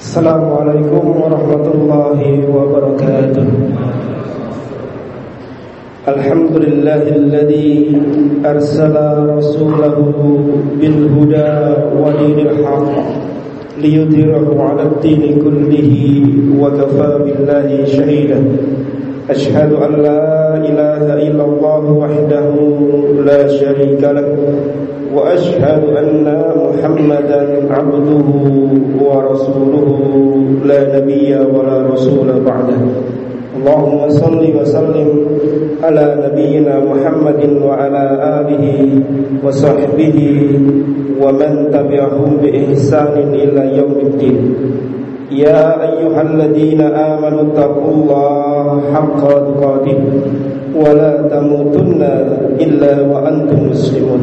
السلام عليكم ورحمة الله وبركاته. الحمد لله الذي أرسل رسوله بالهدى ودين الحق ليظهره على الدين كله وكفى بالله شهيدا. أشهد أن لا إله إلا الله وحده لا شريك له. وأشهد أن محمدا عبده ورسوله لا نبي ولا رسول بعده. اللهم صل وسلم على نبينا محمد وعلى آله وصحبه ومن تبعهم بإحسان إلى يوم الدين. يا أيها الذين آمنوا اتقوا الله حق تقاته ولا تموتن إلا وأنتم مسلمون.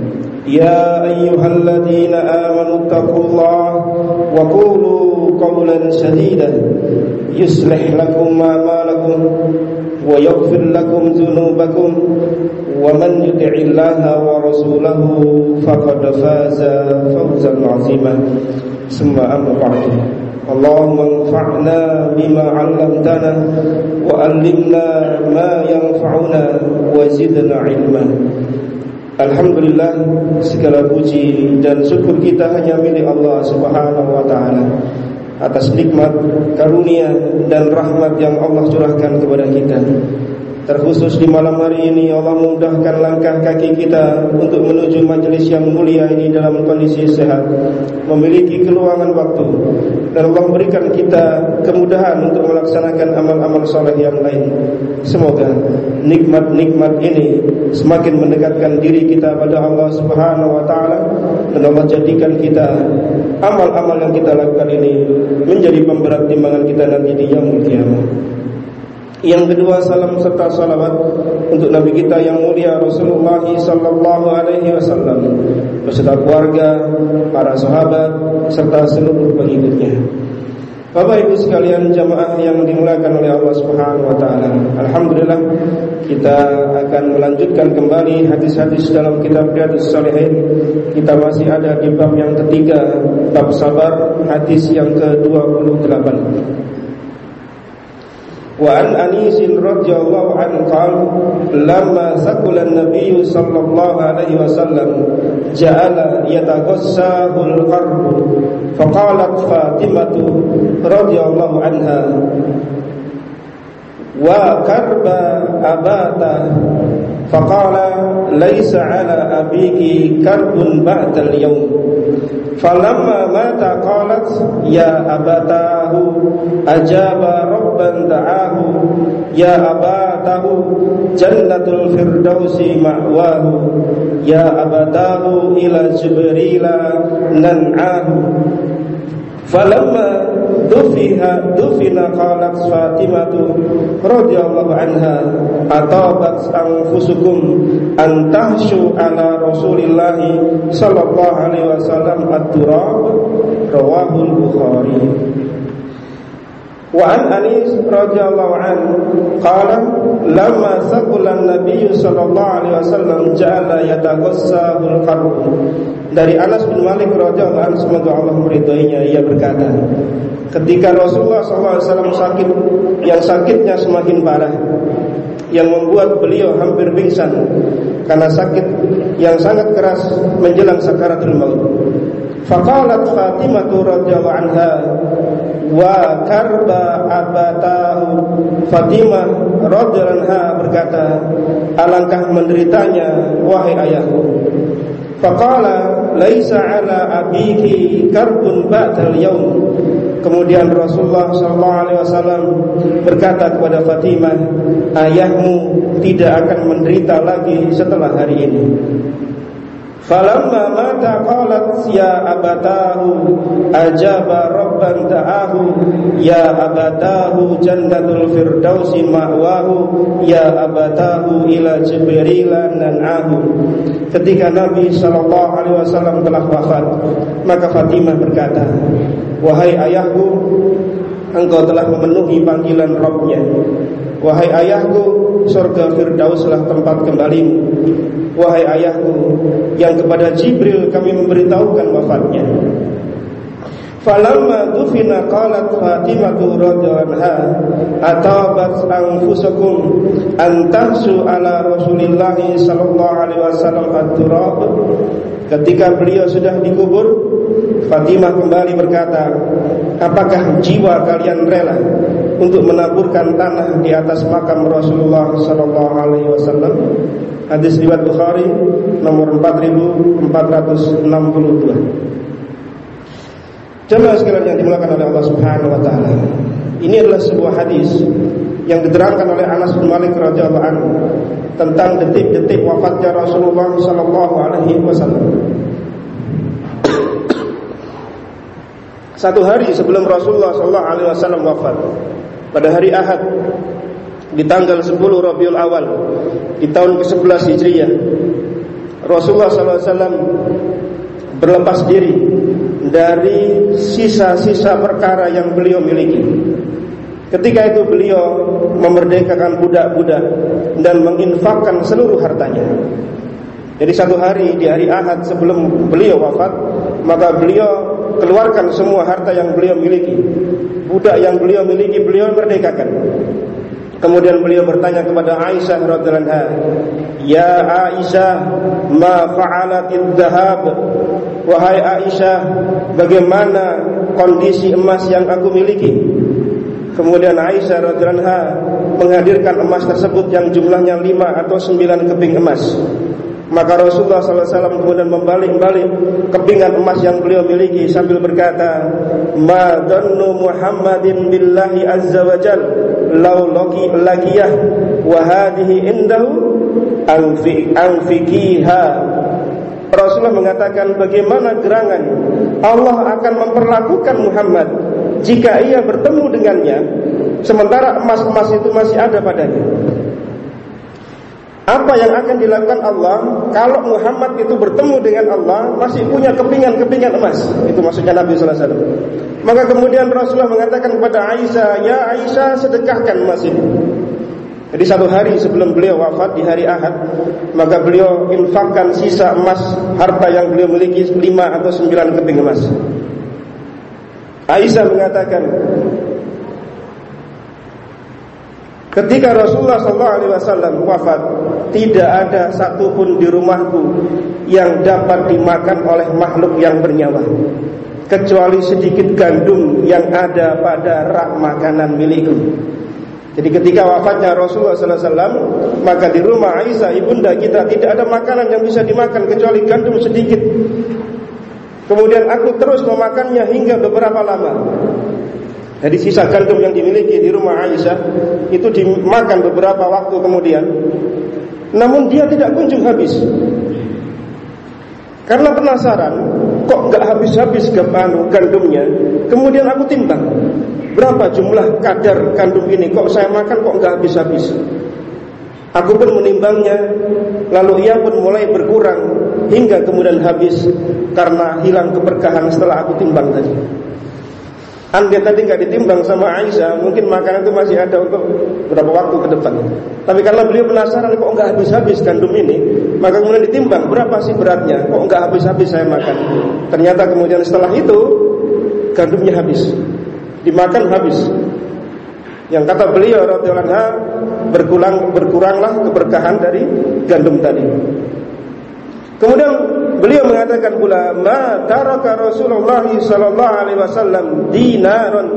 يا أيها الذين آمنوا اتقوا الله وقولوا قولا سديدا. يصلح لكم أعمالكم ويغفر لكم ذنوبكم. ومن يطع الله ورسوله فقد فاز فوزا عظيما. ثم أما بعد. اللهم انفعنا بما علمتنا وعلمنا ما ينفعنا وزدنا علما. Alhamdulillah segala puji dan syukur kita hanya milik Allah Subhanahu wa taala atas nikmat, karunia dan rahmat yang Allah curahkan kepada kita. Terkhusus di malam hari ini Allah memudahkan langkah kaki kita untuk menuju majelis yang mulia ini dalam kondisi sehat, memiliki keluangan waktu dan Allah berikan kita kemudahan untuk melaksanakan amal-amal soleh yang lain. Semoga nikmat-nikmat ini semakin mendekatkan diri kita pada Allah Subhanahu wa taala dan Allah jadikan kita amal-amal yang kita lakukan ini menjadi pemberat timbangan kita nanti di yaumul kiamat. Yang kedua salam serta salawat untuk Nabi kita yang mulia Rasulullah sallallahu alaihi wasallam beserta keluarga, para sahabat serta seluruh pengikutnya. Bapak Ibu sekalian jamaah yang dimuliakan oleh Allah Subhanahu wa taala. Alhamdulillah kita akan melanjutkan kembali hadis-hadis dalam kitab Riyadhus Shalihin. Kita masih ada di bab yang ketiga, bab sabar, hadis yang ke-28. وعن أنيس رضي الله عنه قال لما ثقل النبي صلى الله عليه وسلم جعل يتغساه القرب فقالت فاطمة رضي الله عنها وكرب أباته فقال ليس على أبيك كرب بعد اليوم فلما مات قالت يا أبتاه أجاب ربا دعاه يا أباتاه جنة الفردوس مأواه يا أبتاه إلى جبريل ننعاه Falamma dufiha dufina qalat Fatimatu radhiyallahu anha atabat anfusukum an tahshu ala Rasulillah sallallahu alaihi wasallam at-turab rawahu al-Bukhari وعن أنيس رضي الله عنه قال لما ثقل النبي صلى الله عليه وسلم جعل يتغسى القلب dari Anas bin Malik radhiyallahu anhu semoga Allah meridhoinya ia berkata ketika Rasulullah SAW sakit yang sakitnya semakin parah yang membuat beliau hampir pingsan karena sakit yang sangat keras menjelang sakaratul maut Faqalat Fatimah radhiyallahu anha wa karba abatahu Fatimah radhiyallahu berkata alangkah menderitanya wahai ayahku Faqala laisa ala abiki karbun ba'dal yaum Kemudian Rasulullah sallallahu alaihi wasallam berkata kepada Fatimah, ayahmu tidak akan menderita lagi setelah hari ini. Falamma mata qalat ya abatahu ajaba rabban ta'ahu ya abatahu jannatul firdausi ma'wahu ya abatahu ila jibril nan'ahu. Ketika Nabi sallallahu alaihi wasallam telah wafat maka Fatimah berkata wahai ayahku engkau telah memenuhi panggilan Rabbnya. Wahai ayahku surga firdauslah tempat kembalimu Wahai ayahku yang kepada Jibril kami memberitahukan wafatnya. Falamma dufina qalat Fatimah radhiyallahu anha atabat anfusakum an tahsu ala Rasulillah sallallahu alaihi wasallam at-turab. Ketika beliau sudah dikubur Fatimah kembali berkata Apakah jiwa kalian rela Untuk menaburkan tanah di atas makam Rasulullah Sallallahu Alaihi Wasallam Hadis riwayat Bukhari nomor 4462. Jemaah sekalian yang dimulakan oleh Allah Subhanahu wa taala. Ini adalah sebuah hadis yang diterangkan oleh Anas bin Malik radhiyallahu anhu tentang detik-detik wafatnya Rasulullah sallallahu alaihi wasallam. Satu hari sebelum Rasulullah wasallam wafat, pada hari Ahad di tanggal 10 Rabiul Awal di tahun ke-11 Hijriah Rasulullah SAW berlepas diri dari sisa-sisa perkara yang beliau miliki Ketika itu beliau memerdekakan budak-budak dan menginfakkan seluruh hartanya. Jadi satu hari di hari Ahad sebelum beliau wafat, maka beliau keluarkan semua harta yang beliau miliki. Budak yang beliau miliki beliau merdekakan. Kemudian beliau bertanya kepada Aisyah radhiyallahu anha, "Ya Aisyah, ma fa'alatil dhahab?" Wahai Aisyah, bagaimana kondisi emas yang aku miliki? Kemudian Aisyah radhiyallahu anha menghadirkan emas tersebut yang jumlahnya lima atau sembilan keping emas. Maka Rasulullah SAW kemudian membalik-balik kepingan emas yang beliau miliki sambil berkata, Ma Muhammadin billahi azza wa jal laki lakiyah Wa hadihi indahu Anfikiha. Rasulullah mengatakan bagaimana gerangan? Allah akan memperlakukan Muhammad Jika ia bertemu dengannya Sementara emas-emas itu masih ada padanya apa yang akan dilakukan Allah kalau Muhammad itu bertemu dengan Allah masih punya kepingan-kepingan emas? Itu maksudnya Nabi sallallahu alaihi wasallam. Maka kemudian Rasulullah mengatakan kepada Aisyah, "Ya Aisyah, sedekahkan emas ini." Jadi satu hari sebelum beliau wafat di hari Ahad, maka beliau infakkan sisa emas harta yang beliau miliki lima atau sembilan keping emas. Aisyah mengatakan, Ketika Rasulullah SAW wafat, tidak ada satupun di rumahku yang dapat dimakan oleh makhluk yang bernyawa, kecuali sedikit gandum yang ada pada rak makanan milikku. Jadi ketika wafatnya Rasulullah SAW, maka di rumah Aisyah ibunda kita tidak ada makanan yang bisa dimakan kecuali gandum sedikit. Kemudian aku terus memakannya hingga beberapa lama. Jadi sisa gandum yang dimiliki di rumah Aisyah itu dimakan beberapa waktu kemudian. Namun dia tidak kunjung habis. Karena penasaran, kok nggak habis-habis gandumnya? Kemudian aku timbang, berapa jumlah kadar gandum ini? Kok saya makan kok nggak habis-habis? Aku pun menimbangnya, lalu ia pun mulai berkurang hingga kemudian habis karena hilang keberkahan setelah aku timbang tadi. Andai tadi nggak ditimbang sama Aisyah, mungkin makanan itu masih ada untuk beberapa waktu ke depan. Tapi karena beliau penasaran kok nggak habis-habis gandum ini, maka kemudian ditimbang berapa sih beratnya? Kok nggak habis-habis saya makan? Ternyata kemudian setelah itu gandumnya habis, dimakan habis. Yang kata beliau radhiyallahu berkurang berkuranglah keberkahan dari gandum tadi. Kemudian beliau mengatakan pula, "Ma taraka Rasulullah sallallahu alaihi wasallam dinaran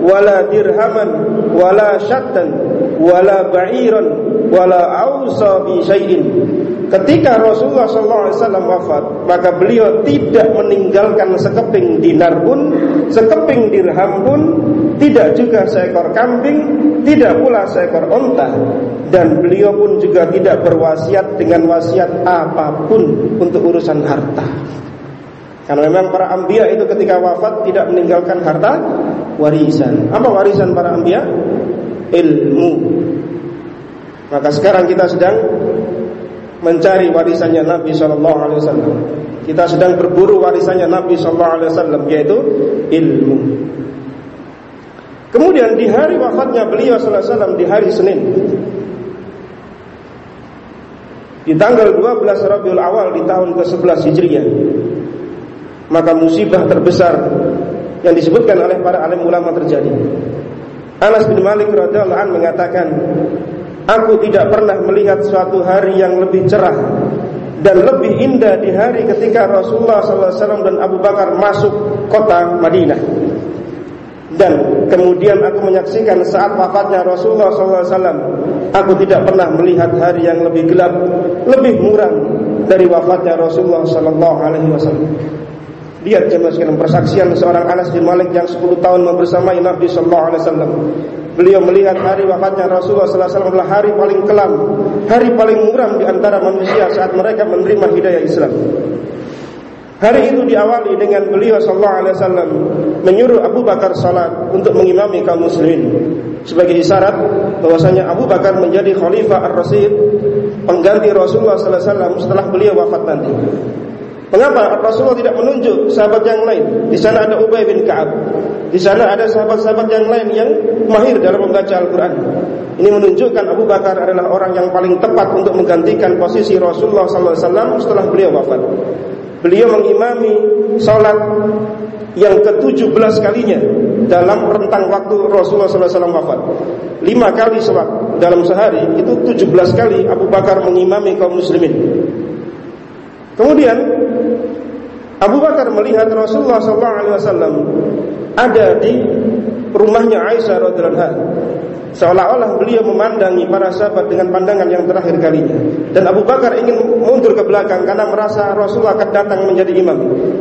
wala dirhaman wala syattan wala ba'iran wala ausa bi syai'in ketika Rasulullah SAW wafat, maka beliau tidak meninggalkan sekeping dinar pun, sekeping dirham pun, tidak juga seekor kambing, tidak pula seekor onta, dan beliau pun juga tidak berwasiat dengan wasiat apa pun untuk urusan harta. Karena memang para ambia itu ketika wafat tidak meninggalkan harta warisan. Apa warisan para ambia? Ilmu. Maka sekarang kita sedang mencari warisannya Nabi Shallallahu Alaihi Wasallam. Kita sedang berburu warisannya Nabi Shallallahu Alaihi Wasallam yaitu ilmu. Kemudian di hari wafatnya beliau Sallallahu Alaihi Wasallam di hari Senin di tanggal 12 Rabiul Awal di tahun ke-11 Hijriah maka musibah terbesar yang disebutkan oleh para alim ulama terjadi. Anas bin Malik radhiyallahu mengatakan Aku tidak pernah melihat suatu hari yang lebih cerah dan lebih indah di hari ketika Rasulullah SAW dan Abu Bakar masuk kota Madinah. Dan kemudian aku menyaksikan saat wafatnya Rasulullah SAW, aku tidak pernah melihat hari yang lebih gelap, lebih muram dari wafatnya Rasulullah SAW. Lihat jemaah sekalian persaksian seorang Anas bin Malik yang 10 tahun membersamai Nabi sallallahu alaihi wasallam. Beliau melihat hari wafatnya Rasulullah wasallam adalah hari paling kelam, hari paling muram di antara manusia saat mereka menerima hidayah Islam. Hari itu diawali dengan beliau sallallahu alaihi wasallam menyuruh Abu Bakar salat untuk mengimami kaum muslimin sebagai isyarat bahwasanya Abu Bakar menjadi khalifah ar-rasyid pengganti Rasulullah sallallahu alaihi wasallam setelah beliau wafat nanti. Mengapa Rasulullah tidak menunjuk sahabat yang lain? Di sana ada Ubay bin Ka'ab. Di sana ada sahabat-sahabat yang lain yang mahir dalam membaca Al-Quran. Ini menunjukkan Abu Bakar adalah orang yang paling tepat untuk menggantikan posisi Rasulullah SAW setelah beliau wafat. Beliau mengimami salat yang ke-17 kalinya dalam rentang waktu Rasulullah SAW wafat. Lima kali sholat dalam sehari itu 17 kali Abu Bakar mengimami kaum muslimin. Kemudian Abu Bakar melihat Rasulullah SAW ada di rumahnya Aisyah radhiallahu anha. Seolah-olah beliau memandangi para sahabat dengan pandangan yang terakhir kalinya. Dan Abu Bakar ingin mundur ke belakang karena merasa Rasulullah akan datang menjadi imam.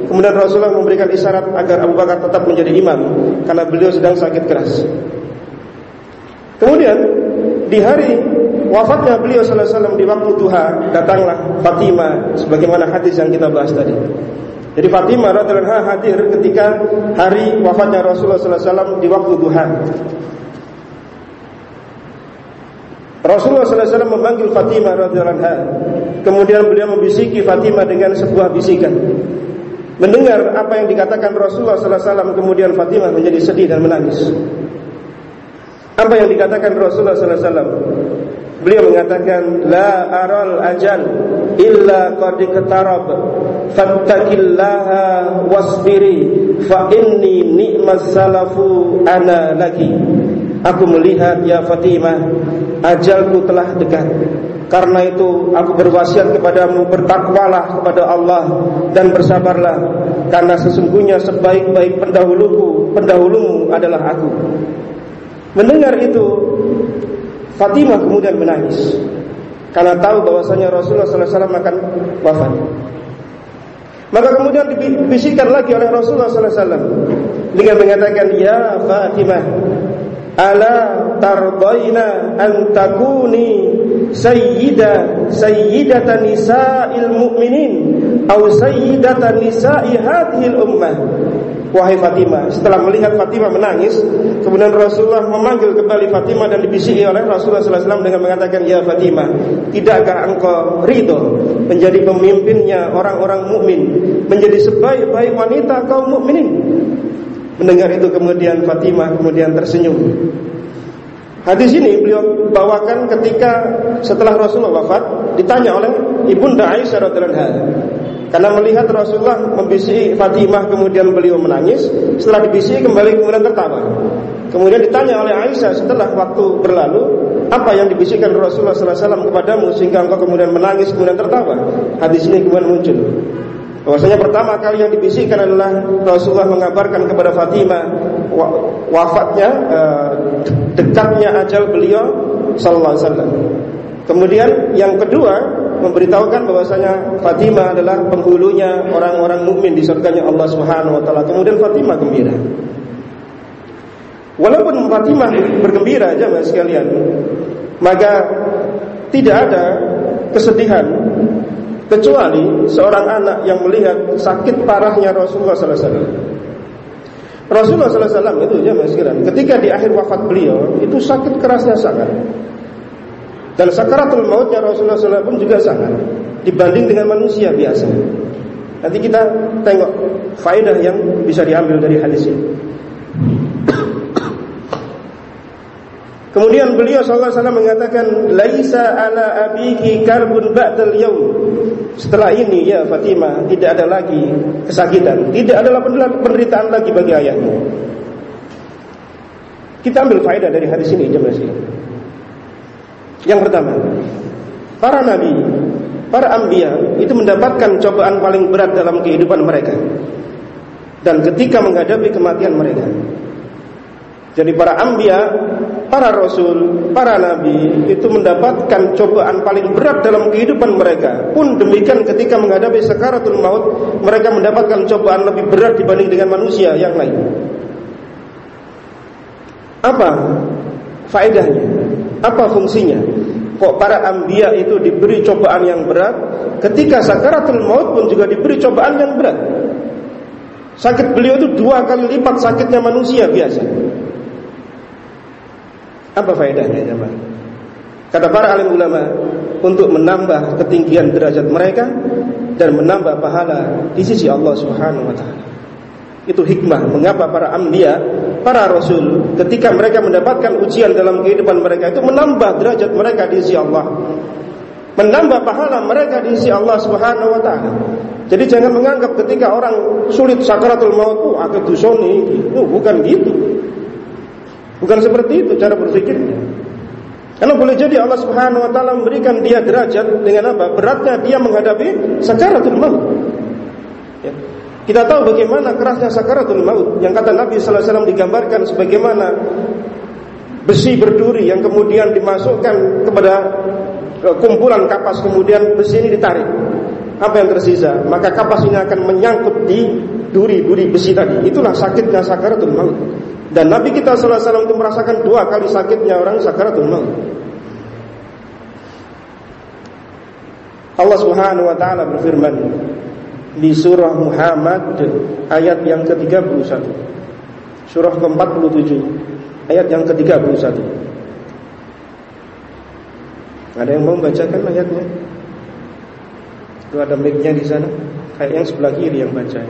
Kemudian Rasulullah memberikan isyarat agar Abu Bakar tetap menjadi imam karena beliau sedang sakit keras. Kemudian di hari wafatnya beliau sallallahu alaihi wasallam di waktu duha datanglah Fatimah sebagaimana hadis yang kita bahas tadi. Jadi Fatimah radhiyallahu hadir ketika hari wafatnya Rasulullah sallallahu alaihi wasallam di waktu duha. Rasulullah sallallahu alaihi wasallam memanggil Fatimah radhiyallahu anha. Kemudian beliau membisiki Fatimah dengan sebuah bisikan. Mendengar apa yang dikatakan Rasulullah sallallahu alaihi wasallam kemudian Fatimah menjadi sedih dan menangis. Apa yang dikatakan Rasulullah sallallahu alaihi wasallam? Beliau mengatakan la aral ajal illa qad iqtarab fattaqillaha wasbiri fa inni ni'mas salafu ana laki. Aku melihat ya Fatimah ajalku telah dekat. Karena itu aku berwasiat kepadamu bertakwalah kepada Allah dan bersabarlah. Karena sesungguhnya sebaik-baik pendahuluku pendahulumu adalah aku. Mendengar itu Fatimah kemudian menangis karena tahu bahwasanya Rasulullah SAW akan wafat. Maka kemudian dibisikkan lagi oleh Rasulullah SAW dengan mengatakan, Ya Fatimah, ala tardaina an takuni sayyida sayyidatan nisa'il mu'minin atau sayyidatan nisa'i hadhil ummah Wahai Fatimah Setelah melihat Fatimah menangis Kemudian Rasulullah memanggil kembali Fatimah Dan dibisiki oleh Rasulullah SAW Dengan mengatakan Ya Fatimah Tidakkah engkau ridho Menjadi pemimpinnya orang-orang mukmin Menjadi sebaik-baik wanita kaum mukminin? Mendengar itu kemudian Fatimah Kemudian tersenyum. Hadis ini beliau bawakan ketika setelah Rasulullah wafat ditanya oleh ibunda Aisyah radhiallahu anha karena melihat Rasulullah membisiki Fatimah kemudian beliau menangis, setelah dibisiki kembali kemudian tertawa. Kemudian ditanya oleh Aisyah setelah waktu berlalu, apa yang dibisikkan Rasulullah SAW kepadamu sehingga engkau kemudian menangis kemudian tertawa? Hadis ini kemudian muncul. Bahwasanya pertama kali yang dibisikkan adalah Rasulullah mengabarkan kepada Fatimah wafatnya, eh, dekatnya ajal beliau sallallahu alaihi wasallam. Kemudian yang kedua memberitahukan bahwasanya Fatimah adalah penghulunya orang-orang mukmin di surganya Allah Subhanahu wa taala. Kemudian Fatimah gembira. Walaupun Fatimah bergembira aja mas sekalian, maka tidak ada kesedihan kecuali seorang anak yang melihat sakit parahnya Rasulullah sallallahu alaihi wasallam. Rasulullah sallallahu alaihi wasallam itu mas sekalian, ketika di akhir wafat beliau itu sakit kerasnya sangat. Dan sakaratul mautnya Rasulullah SAW pun juga sangat dibanding dengan manusia biasa. Nanti kita tengok faedah yang bisa diambil dari hadis ini. Kemudian beliau wasallam mengatakan laisa ala abiki karbun ba'dal yaum. Setelah ini ya Fatimah tidak ada lagi kesakitan, tidak ada penderitaan lagi bagi ayahmu. Kita ambil faedah dari hadis ini jemaah sekalian. Yang pertama, para nabi, para ambia itu mendapatkan cobaan paling berat dalam kehidupan mereka. Dan ketika menghadapi kematian mereka. Jadi para ambia, para rasul, para nabi itu mendapatkan cobaan paling berat dalam kehidupan mereka. Pun demikian ketika menghadapi sakaratul maut, mereka mendapatkan cobaan lebih berat dibanding dengan manusia yang lain. Apa faedahnya? Apa fungsinya? Kok para ambia itu diberi cobaan yang berat Ketika sakaratul maut pun juga diberi cobaan yang berat Sakit beliau itu dua kali lipat sakitnya manusia biasa Apa faedahnya jemaah? Kata para alim ulama Untuk menambah ketinggian derajat mereka Dan menambah pahala di sisi Allah subhanahu wa ta'ala itu hikmah mengapa para ambia, para rasul ketika mereka mendapatkan ujian dalam kehidupan mereka itu menambah derajat mereka di sisi Allah. Menambah pahala mereka di sisi Allah Subhanahu wa taala. Jadi jangan menganggap ketika orang sulit sakaratul maut, oh agak dusoni, oh, bukan gitu. Bukan seperti itu cara berpikirnya. Karena boleh jadi Allah Subhanahu wa taala memberikan dia derajat dengan apa? Beratnya dia menghadapi sakaratul maut. Ya. Kita tahu bagaimana kerasnya sakaratul maut yang kata Nabi sallallahu alaihi wasallam digambarkan sebagaimana besi berduri yang kemudian dimasukkan kepada e, kumpulan kapas kemudian besi ini ditarik. Apa yang tersisa? Maka kapas ini akan menyangkut di duri-duri besi tadi. Itulah sakitnya sakaratul maut. Dan Nabi kita sallallahu alaihi wasallam itu merasakan dua kali sakitnya orang sakaratul maut. Allah Subhanahu wa taala berfirman, di surah Muhammad ayat yang ke-31. Surah ke-47 ayat yang ke-31. Ada yang mau bacakan ayatnya? Itu ada mic-nya di sana. Kayak yang sebelah kiri yang baca.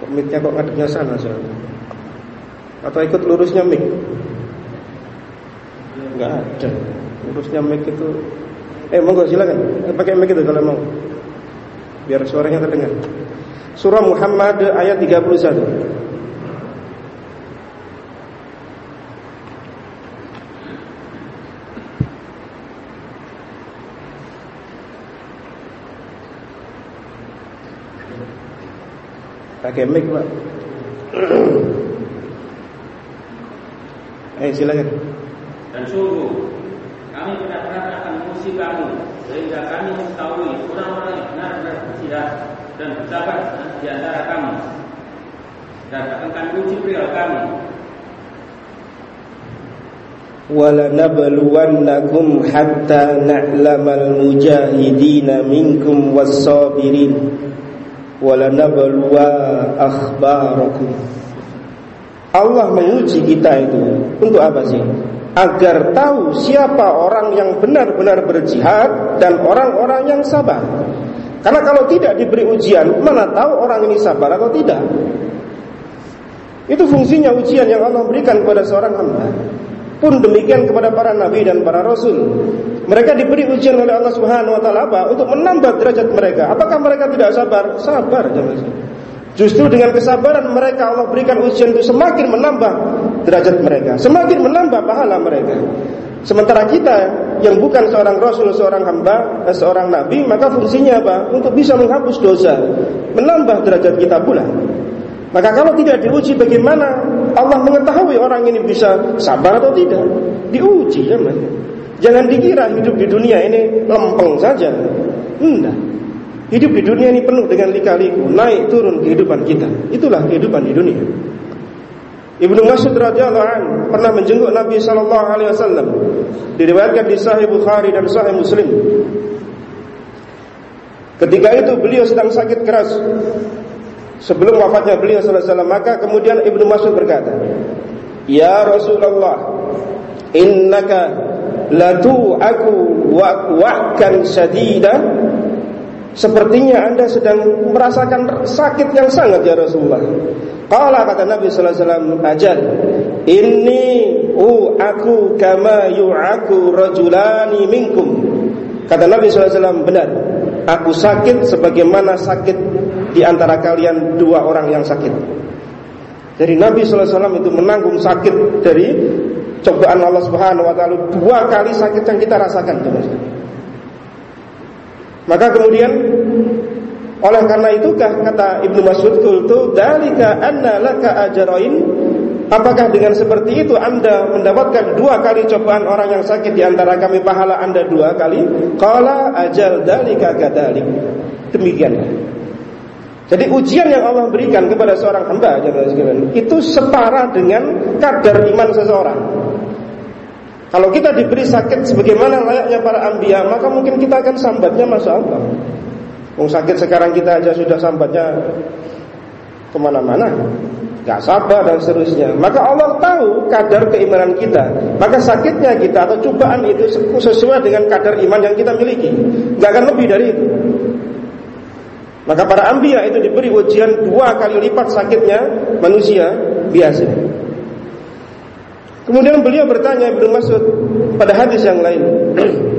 Kok mic-nya kok ngadepnya sana soalnya? Atau ikut lurusnya mic? Enggak ada. Lurusnya mic itu Eh monggo silakan. Pakai mic itu kalau mau biar suaranya terdengar. Surah Muhammad ayat 31. Pakai mic, Pak. Eh, silakan. Dan sungguh kami benar-benar akan mengusi kamu sehingga kami mengetahui orang-orang yang benar-benar bersirat dan bersabar di antara kami dan akan uji perihal kami ولنبلونكم حتى نعلم المجاهدين منكم والصابرين ولنبلوا أخباركم Allah menguji kita itu untuk apa sih? Agar tahu siapa orang yang benar-benar berjihad dan orang-orang yang sabar. Karena kalau tidak diberi ujian, mana tahu orang ini sabar atau tidak? Itu fungsinya ujian yang Allah berikan kepada seorang hamba. Pun demikian kepada para nabi dan para rasul. Mereka diberi ujian oleh Allah Subhanahu wa taala? Untuk menambah derajat mereka. Apakah mereka tidak sabar? Sabar, jemaah. Justru dengan kesabaran mereka Allah berikan ujian itu semakin menambah derajat mereka, semakin menambah pahala mereka. Sementara kita yang bukan seorang rasul, seorang hamba, eh, seorang nabi, maka fungsinya apa? Untuk bisa menghapus dosa, menambah derajat kita pula. Maka kalau tidak diuji bagaimana Allah mengetahui orang ini bisa sabar atau tidak? Diuji ya, man. Jangan dikira hidup di dunia ini lempeng saja. Enggak. Hidup di dunia ini penuh dengan lika-liku, naik turun kehidupan kita. Itulah kehidupan di dunia. Ibnu Mas'ud radhiyallahu an pernah menjenguk Nabi sallallahu alaihi wasallam. Diriwayatkan di Sahih Bukhari dan Sahih Muslim. Ketika itu beliau sedang sakit keras. Sebelum wafatnya beliau sallallahu alaihi wasallam, maka kemudian Ibnu Mas'ud berkata, "Ya Rasulullah, innaka latu aku wa'kan syadida Sepertinya anda sedang merasakan sakit yang sangat ya Rasulullah. Qala kata Nabi sallallahu alaihi wasallam, "Ajal, inni u aku kama yu'aku rajulani minkum." Kata Nabi sallallahu alaihi wasallam, "Benar. Aku sakit sebagaimana sakit di antara kalian dua orang yang sakit." Jadi Nabi sallallahu alaihi wasallam itu menanggung sakit dari cobaan Allah Subhanahu wa taala dua kali sakit yang kita rasakan, teman maka kemudian oleh karena itukah kata Ibnu Mas'ud kultu dalika anna laka ajrain Apakah dengan seperti itu Anda mendapatkan dua kali cobaan orang yang sakit di antara kami pahala Anda dua kali? Qala ajal dalika kadalik. Demikian. Jadi ujian yang Allah berikan kepada seorang hamba itu setara dengan kadar iman seseorang. Kalau kita diberi sakit sebagaimana layaknya para ambia, maka mungkin kita akan sambatnya masya Allah. Wong sakit sekarang kita aja sudah sambatnya ke mana-mana, gak sabar dan seterusnya. Maka Allah tahu kadar keimanan kita. Maka sakitnya kita atau cobaan itu sesuai dengan kadar iman yang kita miliki. Gak akan lebih dari itu. Maka para ambia itu diberi ujian dua kali lipat sakitnya manusia biasa. Kemudian beliau bertanya Ibnu Mas'ud pada hadis yang lain.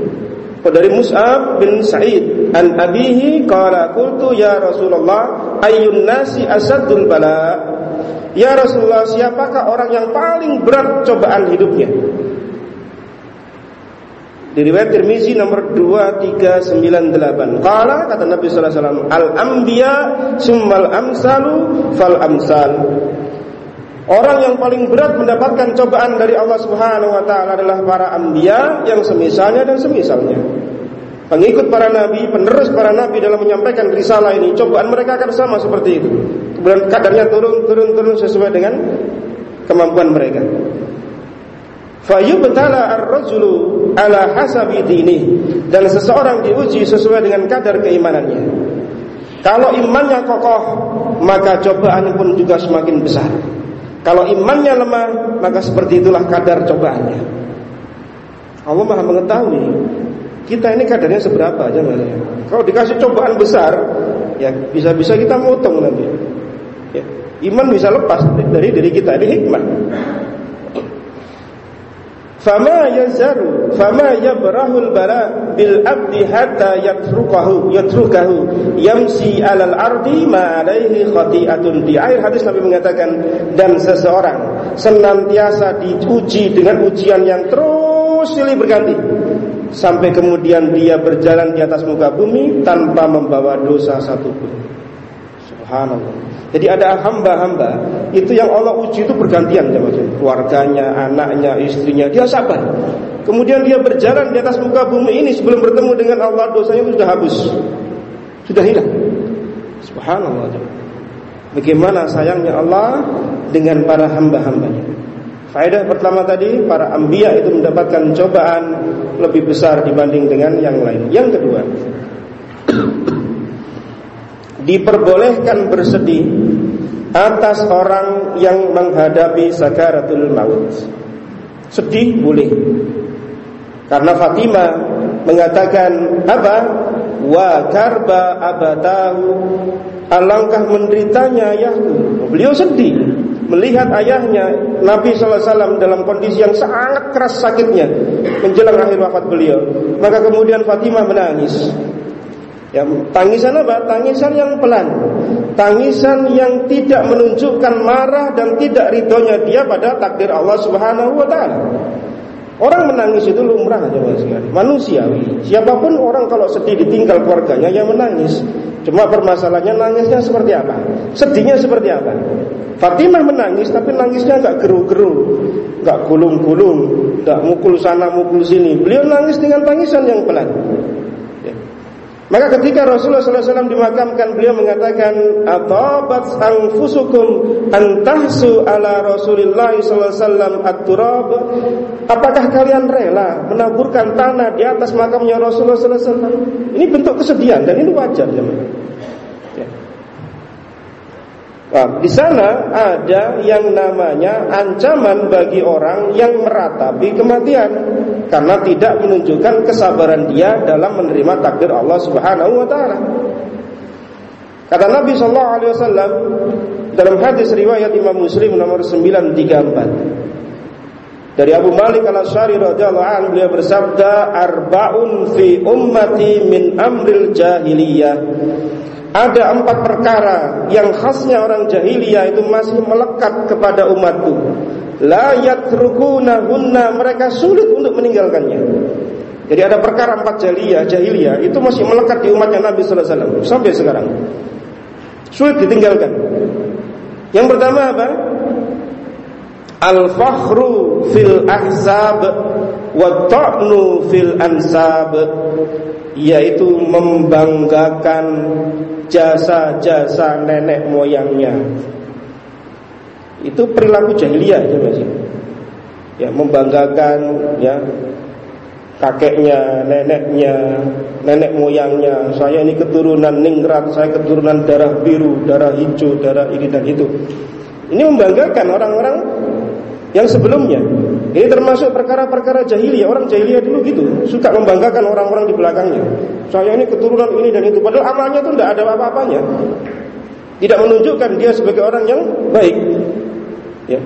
Dari Mus'ab bin Sa'id an abihi qala qultu ya Rasulullah ayyun nasi asaddul bala Ya Rasulullah siapakah orang yang paling berat cobaan hidupnya di riwayat Tirmizi nomor 2398. Qala kata Nabi sallallahu alaihi wasallam, "Al-anbiya summal amsalu fal amsal." Orang yang paling berat mendapatkan cobaan dari Allah Subhanahu wa taala adalah para anbiya yang semisalnya dan semisalnya. Pengikut para nabi, penerus para nabi dalam menyampaikan risalah ini, cobaan mereka akan sama seperti itu. Kemudian kadarnya turun turun turun sesuai dengan kemampuan mereka. Fayubtala ar-rajulu ala hasabi dini dan seseorang diuji sesuai dengan kadar keimanannya. Kalau imannya kokoh, maka cobaan pun juga semakin besar. Kalau imannya lemah, maka seperti itulah kadar cobaannya. Allah Maha mengetahui kita ini kadarnya seberapa aja ya. Kalau dikasih cobaan besar, ya bisa-bisa kita motong nanti. Ya, iman bisa lepas dari diri kita. Ini hikmah. Fama yazaru fama yabrahul bala bil abdi hatta yatrukahu yatrukahu. Yamsi alal ardi ma alaihi khati'atun. Di akhir hadis Nabi mengatakan dan seseorang senantiasa diuji dengan ujian yang terus silih berganti. Sampai kemudian dia berjalan di atas muka bumi tanpa membawa dosa satupun subhanallah jadi ada hamba-hamba itu yang Allah uji itu bergantian keluarganya, anaknya, istrinya, dia sabar. Kemudian dia berjalan di atas muka bumi ini sebelum bertemu dengan Allah dosanya itu sudah habis. Sudah hilang. Subhanallah. Bagaimana sayangnya Allah dengan para hamba-hambanya. Faedah pertama tadi para ambia itu mendapatkan cobaan lebih besar dibanding dengan yang lain. Yang kedua, diperbolehkan bersedih atas orang yang menghadapi sakaratul maut. Sedih boleh. Karena Fatimah mengatakan apa? Wa karba abatahu alangkah menderitanya ayahku. Beliau sedih melihat ayahnya Nabi SAW dalam kondisi yang sangat keras sakitnya menjelang akhir wafat beliau. Maka kemudian Fatimah menangis. Ya, tangisan apa? Tangisan yang pelan. Tangisan yang tidak menunjukkan marah dan tidak ridhonya dia pada takdir Allah Subhanahu wa taala. Orang menangis itu lumrah aja mas manusiawi. Siapa pun orang kalau sedih ditinggal keluarganya yang menangis. Cuma permasalahannya nangisnya seperti apa? Sedihnya seperti apa? Fatimah menangis tapi nangisnya nggak geru-geru, nggak gulung-gulung, nggak mukul sana mukul sini. Beliau nangis dengan tangisan yang pelan. Maka ketika Rasulullah SAW dimakamkan beliau mengatakan Atabat angfusukum antahsu ala Rasulullah SAW at-turab Apakah kalian rela menaburkan tanah di atas makamnya Rasulullah SAW Ini bentuk kesedihan dan ini wajar ya. Nah, di sana ada yang namanya ancaman bagi orang yang meratapi kematian. Karena tidak menunjukkan kesabaran dia dalam menerima takdir Allah Subhanahu wa taala. Kata Nabi sallallahu alaihi wasallam dalam hadis riwayat Imam Muslim nomor 934 dari Abu Malik Al-Asy'ari radhiyallahu anhu beliau bersabda arbaun fi ummati min amril jahiliyah ada empat perkara yang khasnya orang jahiliyah itu masih melekat kepada umatku. La yatrukunahunna mereka sulit untuk meninggalkannya. Jadi ada perkara empat jahiliyah, jahiliyah itu masih melekat di umatnya Nabi sallallahu alaihi wasallam sampai sekarang. Sulit ditinggalkan. Yang pertama apa? Al-fakhru fil ahzab wa ta'nu fil ansab yaitu membanggakan jasa-jasa nenek moyangnya. Itu perilaku jahiliyah ya Mas. Ya, membanggakan ya kakeknya, neneknya, nenek moyangnya. Saya ini keturunan ningrat, saya keturunan darah biru, darah hijau, darah ini dan itu. Ini membanggakan orang-orang yang sebelumnya. Ini termasuk perkara-perkara jahiliyah. Orang jahiliyah dulu gitu, suka membanggakan orang-orang di belakangnya. Saya ini keturunan ini dan itu. Padahal amalnya itu tidak ada apa-apanya. Tidak menunjukkan dia sebagai orang yang baik. Ya.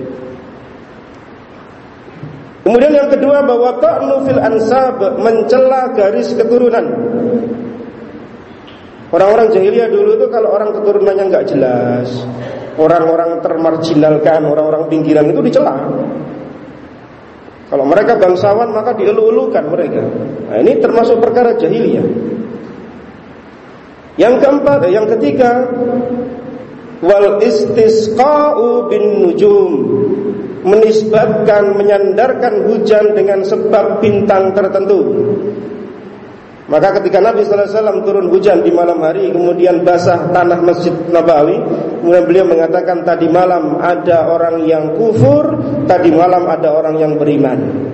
Kemudian yang kedua bahwa ta'nu fil ansab mencela garis keturunan. Orang-orang jahiliyah dulu itu kalau orang keturunannya nggak jelas, orang-orang termarginalkan, orang-orang pinggiran itu dicela. Kalau mereka bangsawan maka dielu-elukan mereka. Nah, ini termasuk perkara jahiliyah. Yang keempat, eh, yang ketiga, wal istisqa'u bin nujum menisbatkan menyandarkan hujan dengan sebab bintang tertentu. Maka ketika Nabi Sallallahu Alaihi Wasallam turun hujan di malam hari, kemudian basah tanah Masjid Nabawi, kemudian beliau mengatakan tadi malam ada orang yang kufur, tadi malam ada orang yang beriman.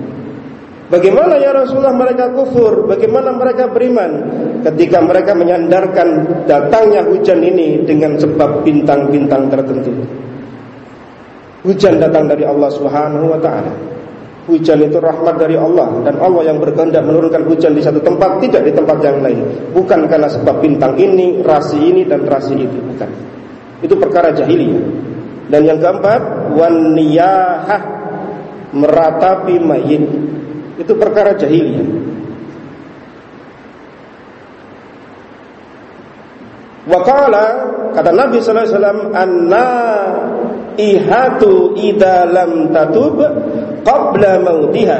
Bagaimana ya Rasulullah mereka kufur? Bagaimana mereka beriman? Ketika mereka menyandarkan datangnya hujan ini dengan sebab bintang-bintang tertentu. Hujan datang dari Allah Subhanahu wa taala. Hujan itu rahmat dari Allah dan Allah yang berkehendak menurunkan hujan di satu tempat tidak di tempat yang lain. Bukan karena sebab bintang ini, rasi ini dan rasi itu, bukan. Itu perkara jahiliyah. Dan yang keempat, waniyahah meratapi mayit. Itu perkara jahiliyah. Wakala kata Nabi sallallahu alaihi wasallam anna ihatu idza lam tatub qabla mautiha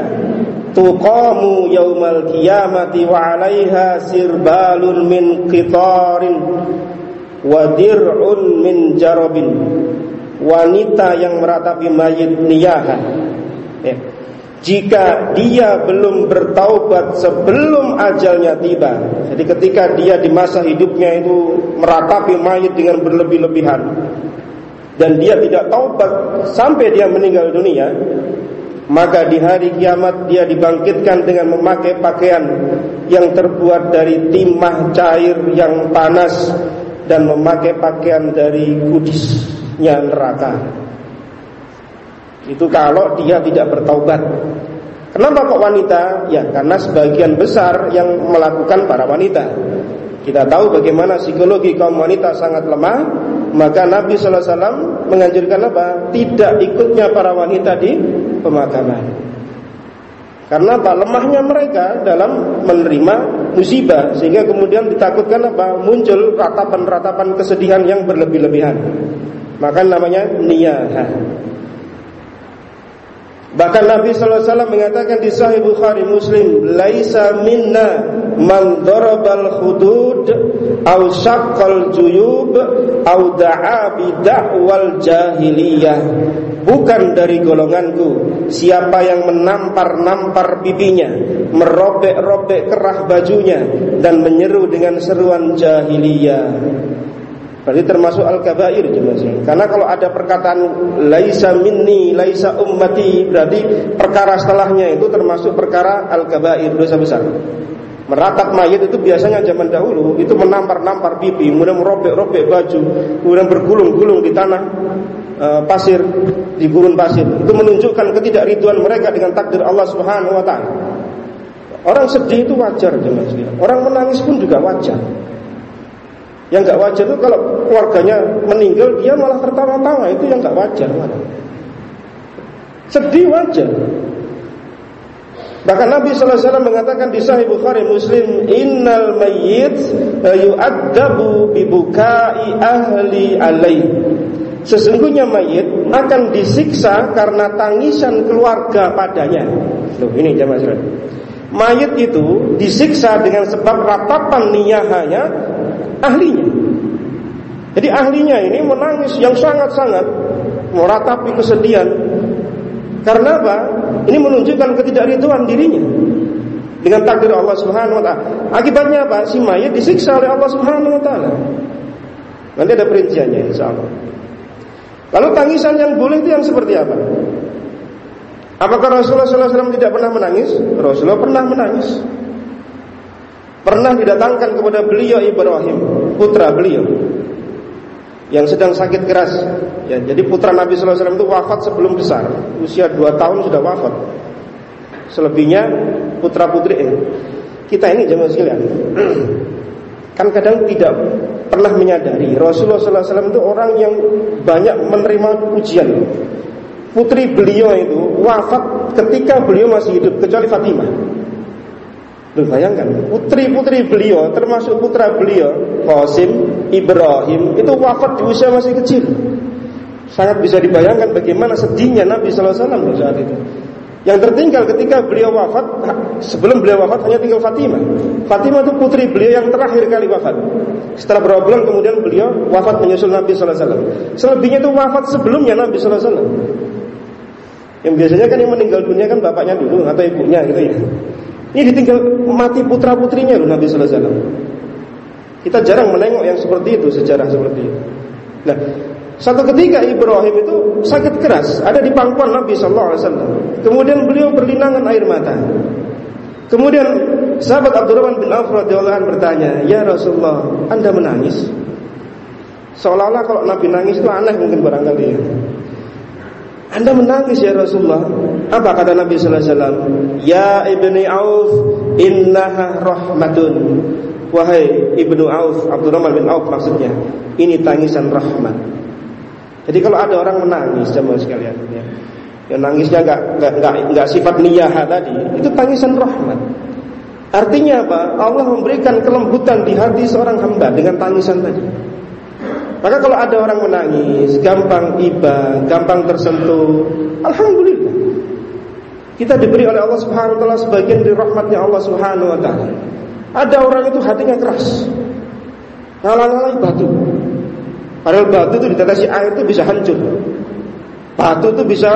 tuqamu yaumal qiyamati wa 'alaiha sirbalun min qitarin wa dir'un min jarabin wanita yang meratapi mayit niyaha ya. Jika dia belum bertaubat sebelum ajalnya tiba jadi ketika dia di masa hidupnya itu meratapi mayit dengan berlebih-lebihan dan dia tidak taubat sampai dia meninggal dunia maka di hari kiamat dia dibangkitkan dengan memakai pakaian yang terbuat dari timah cair yang panas dan memakai pakaian dari kudisnya neraka. Itu kalau dia tidak bertaubat. Kenapa kok wanita? Ya, karena sebagian besar yang melakukan para wanita. Kita tahu bagaimana psikologi kaum wanita sangat lemah, maka Nabi Wasallam menganjurkan apa? Tidak ikutnya para wanita di pemakaman. Karena apa? Lemahnya mereka dalam menerima musibah sehingga kemudian ditakutkan apa? Muncul ratapan-ratapan kesedihan yang berlebih-lebihan. Maka namanya niyah. Bahkan Nabi sallallahu alaihi wasallam mengatakan di Sahih Bukhari Muslim, "Laisa minna man darabal hudud aw syaqqal juyub aw da'a bi da'wal jahiliyah." Bukan dari golonganku siapa yang menampar-nampar pipinya, merobek-robek kerah bajunya dan menyeru dengan seruan jahiliyah. Berarti termasuk al-kabair Karena kalau ada perkataan laisa minni, laisa ummati, berarti perkara setelahnya itu termasuk perkara al-kabair, dosa besar. Meratap mayat itu biasanya zaman dahulu itu menampar-nampar pipi, kemudian merobek-robek baju, kemudian bergulung-gulung di tanah e, pasir, di gurun pasir. Itu menunjukkan ketidakriduan mereka dengan takdir Allah Subhanahu wa taala. Orang sedih itu wajar, jemaah Orang menangis pun juga wajar. Yang nggak wajar itu kalau keluarganya meninggal dia malah tertawa-tawa itu yang nggak wajar malah. Sedih wajar. Bahkan Nabi Sallallahu Alaihi Wasallam mengatakan di Sahih Bukhari Muslim, Innal mayyit yu'addabu bibukai ahli alaih. Sesungguhnya mayit akan disiksa karena tangisan keluarga padanya. Loh, ini jamaah. Mayit itu disiksa dengan sebab ratapan niyahanya ahlinya. Jadi ahlinya ini menangis yang sangat-sangat meratapi kesedihan. Karena apa? Ini menunjukkan ketidakriduan dirinya dengan takdir Allah Subhanahu wa taala. Akibatnya apa? Si mayat disiksa oleh Allah Subhanahu wa taala. Nanti ada perinciannya insyaallah. Lalu tangisan yang boleh itu yang seperti apa? Apakah Rasulullah SAW tidak pernah menangis? Rasulullah pernah menangis. Pernah didatangkan kepada beliau Ibrahim, putra beliau yang sedang sakit keras. Ya, jadi putra Nabi Wasallam itu wafat sebelum besar, usia dua tahun sudah wafat. Selebihnya putra putri eh. kita ini jemaah sekalian, kan kadang tidak pernah menyadari Rasulullah Wasallam itu orang yang banyak menerima ujian. Putri beliau itu wafat ketika beliau masih hidup, kecuali Fatimah. Loh, bayangkan, putri-putri beliau, termasuk putra beliau, Qasim, Ibrahim, itu wafat di usia masih kecil. Sangat bisa dibayangkan bagaimana sedihnya Nabi Sallallahu Alaihi Wasallam saat itu. Yang tertinggal ketika beliau wafat, sebelum beliau wafat hanya tinggal Fatimah. Fatimah itu putri beliau yang terakhir kali wafat. Setelah berapa bulan kemudian beliau wafat menyusul Nabi Sallallahu Alaihi Wasallam. Selebihnya itu wafat sebelumnya Nabi Sallallahu Alaihi Wasallam. Yang biasanya kan yang meninggal dunia kan bapaknya dulu atau ibunya gitu ya. Ini ditinggal mati putra putrinya loh Nabi Sallallahu Alaihi Wasallam. Kita jarang menengok yang seperti itu sejarah seperti itu. Nah, satu ketika Ibrahim itu sakit keras, ada di pangkuan Nabi Sallallahu Alaihi Wasallam. Kemudian beliau berlinangan air mata. Kemudian sahabat Abdurrahman bin Auf radhiyallahu bertanya, "Ya Rasulullah, Anda menangis?" Seolah-olah kalau Nabi nangis itu aneh mungkin barangkali ya. Anda menangis ya Rasulullah. Apa kata Nabi sallallahu alaihi wasallam? Ya Ibni Auf, innaha rahmatun. Wahai Ibnu Auf, Abdurrahman bin Auf maksudnya. Ini tangisan rahmat. Jadi kalau ada orang menangis jemaah sekalian ya. Yang nangisnya enggak enggak enggak, enggak sifat niyah tadi, itu tangisan rahmat. Artinya apa? Allah memberikan kelembutan di hati seorang hamba dengan tangisan tadi. Maka kalau ada orang menangis, gampang iba, gampang tersentuh, alhamdulillah. Kita diberi oleh Allah Subhanahu wa taala sebagian dari rahmatnya Allah Subhanahu wa taala. Ada orang itu hatinya keras. Ngalah-ngalah batu. Padahal batu itu ditetesi air itu bisa hancur. Batu itu bisa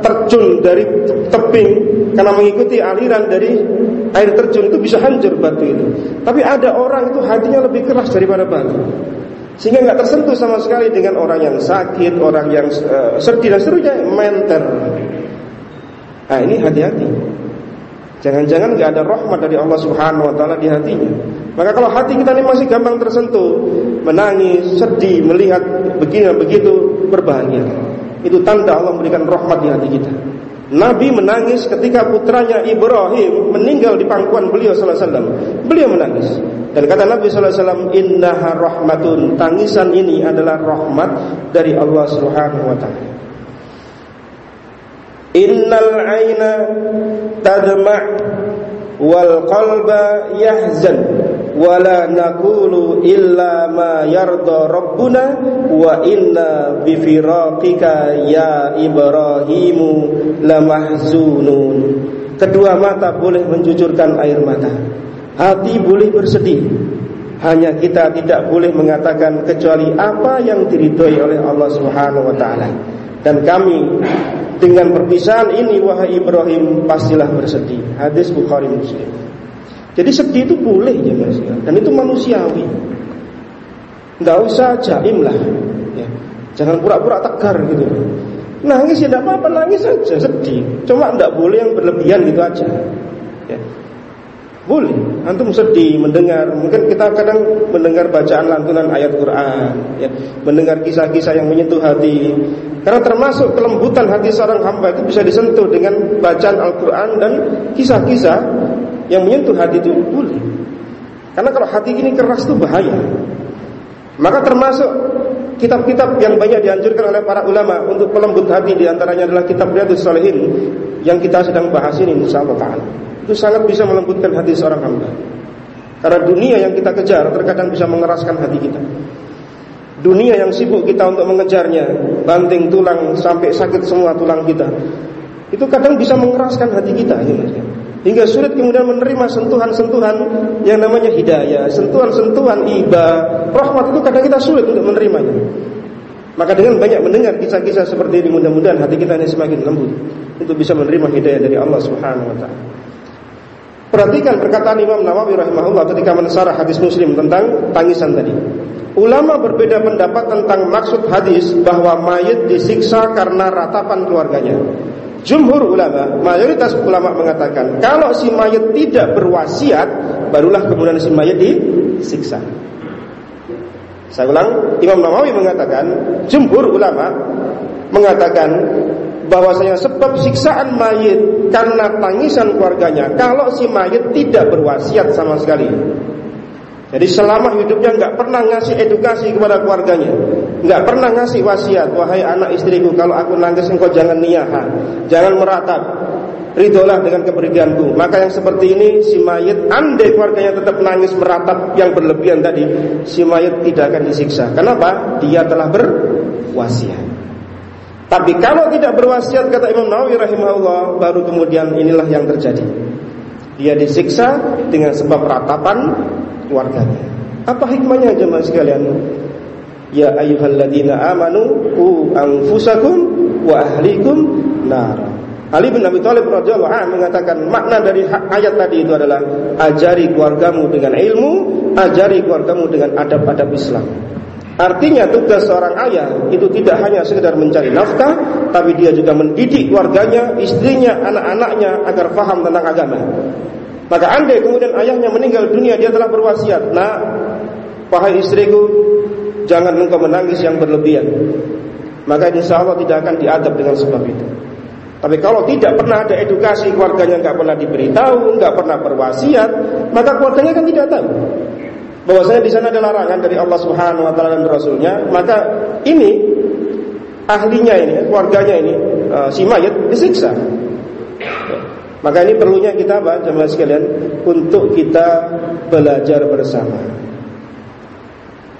terjun dari tebing karena mengikuti aliran dari air terjun itu bisa hancur batu itu. Tapi ada orang itu hatinya lebih keras daripada batu. Sehingga nggak tersentuh sama sekali dengan orang yang sakit, orang yang uh, sedih dan seterusnya, menter. Nah ini hati-hati. Jangan-jangan nggak ada rahmat dari Allah Subhanahu Wa Taala di hatinya. Maka kalau hati kita ini masih gampang tersentuh, menangis, sedih, melihat begini begitu, berbahagia. Itu tanda Allah memberikan rahmat di hati kita. Nabi menangis ketika putranya Ibrahim meninggal di pangkuan beliau sallallahu alaihi wasallam. Beliau menangis. Dan kata Nabi sallallahu alaihi wasallam, "Innaha rahmatun." Tangisan ini adalah rahmat dari Allah Subhanahu wa taala. Innal aina tadma' wal qalba yahzan wala naqulu illa ma yarda rabbuna wa inna bi firaqika ya ibrahimu lamahzunun. Kedua mata boleh menjujurkan air mata. Hati boleh bersedih. Hanya kita tidak boleh mengatakan kecuali apa yang diridhoi oleh Allah Subhanahu wa taala dan kami dengan perpisahan ini wahai Ibrahim pastilah bersedih. Hadis Bukhari Muslim. Jadi sedih itu boleh ya mas Dan itu manusiawi. Nggak usah jaim lah ya. Jangan pura-pura tegar gitu. Nangis ya tidak apa-apa Nangis saja sedih. Cuma tidak boleh yang berlebihan gitu aja ya. Boleh Antum sedih mendengar Mungkin kita kadang mendengar bacaan lantunan ayat Quran ya. Mendengar kisah-kisah yang menyentuh hati Karena termasuk kelembutan hati seorang hamba itu bisa disentuh dengan bacaan Al-Quran dan kisah-kisah yang menyentuh hati itu boleh. Karena kalau hati ini keras itu bahaya. Maka termasuk kitab-kitab yang banyak dianjurkan oleh para ulama untuk pelembut hati di antaranya adalah kitab Riyadhus Shalihin yang kita sedang bahas ini insyaallah taala. Itu sangat bisa melembutkan hati seorang hamba. Karena dunia yang kita kejar terkadang bisa mengeraskan hati kita. Dunia yang sibuk kita untuk mengejarnya, banting tulang sampai sakit semua tulang kita. Itu kadang bisa mengeraskan hati kita, ya, hingga sulit kemudian menerima sentuhan-sentuhan yang namanya hidayah, sentuhan-sentuhan iba, rahmat itu kadang kita sulit untuk menerimanya. Maka dengan banyak mendengar kisah-kisah seperti ini mudah-mudahan hati kita ini semakin lembut untuk bisa menerima hidayah dari Allah Subhanahu wa taala. Perhatikan perkataan Imam Nawawi rahimahullah ketika mensyarah hadis Muslim tentang tangisan tadi. Ulama berbeda pendapat tentang maksud hadis bahwa mayat disiksa karena ratapan keluarganya. Jumhur ulama, mayoritas ulama mengatakan kalau si mayat tidak berwasiat, barulah kemudian si mayat disiksa. Saya ulang, Imam Nawawi mengatakan, jumhur ulama mengatakan bahwasanya sebab siksaan mayat karena tangisan keluarganya kalau si mayat tidak berwasiat sama sekali. Jadi selama hidupnya nggak pernah ngasih edukasi kepada keluarganya, nggak pernah ngasih wasiat, wahai anak istriku, kalau aku nangis engkau jangan niyaha, jangan meratap, ridolah dengan kepergianku. Maka yang seperti ini si mayat, andai keluarganya tetap nangis meratap yang berlebihan tadi, si mayat tidak akan disiksa. Kenapa? Dia telah berwasiat. Tapi kalau tidak berwasiat kata Imam Nawawi rahimahullah, baru kemudian inilah yang terjadi. Dia disiksa dengan sebab ratapan keluarganya. Apa hikmahnya jemaah sekalian? Ya ayyuhalladzina amanu qu anfusakum wa ahlikum nar. Ali bin Abi Thalib radhiyallahu anhu mengatakan makna dari ayat tadi itu adalah ajari keluargamu dengan ilmu, ajari keluargamu dengan adab-adab Islam. Artinya tugas seorang ayah itu tidak hanya sekedar mencari nafkah, tapi dia juga mendidik keluarganya, istrinya, anak-anaknya agar paham tentang agama. Maka andai kemudian ayahnya meninggal dunia dia telah berwasiat, "Nah, wahai istriku, jangan engkau menangis yang berlebihan." Maka insya Allah tidak akan diadab dengan sebab itu. Tapi kalau tidak pernah ada edukasi keluarganya nggak pernah diberitahu, nggak pernah berwasiat, maka keluarganya kan tidak tahu bahwasanya di sana ada larangan dari Allah Subhanahu wa taala dan Rasulnya, maka ini ahlinya ini, keluarganya ini, uh, si mayat disiksa. Maka ini perlunya kita apa jemaah sekalian untuk kita belajar bersama.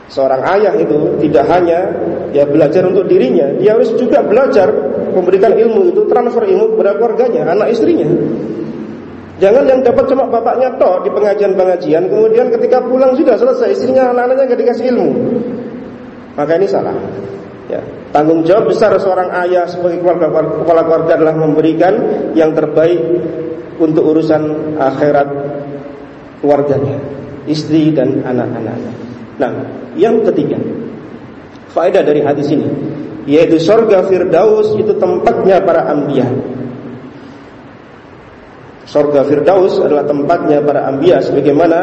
Seorang ayah itu tidak hanya ya belajar untuk dirinya, dia harus juga belajar memberikan ilmu itu transfer ilmu kepada keluarganya, anak istrinya. Jangan yang dapat cuma bapaknya toh di pengajian-pengajian, kemudian ketika pulang sudah selesai, istrinya anak-anaknya nggak dikasih ilmu. Maka ini salah. Ya, tanggung jawab besar seorang ayah sebagai keluarga, kepala keluarga adalah memberikan yang terbaik untuk urusan akhirat keluarganya, istri dan anak-anaknya. Nah, yang ketiga, faedah dari hadis ini yaitu surga Firdaus itu tempatnya para anbiya. Surga Firdaus adalah tempatnya para anbiya sebagaimana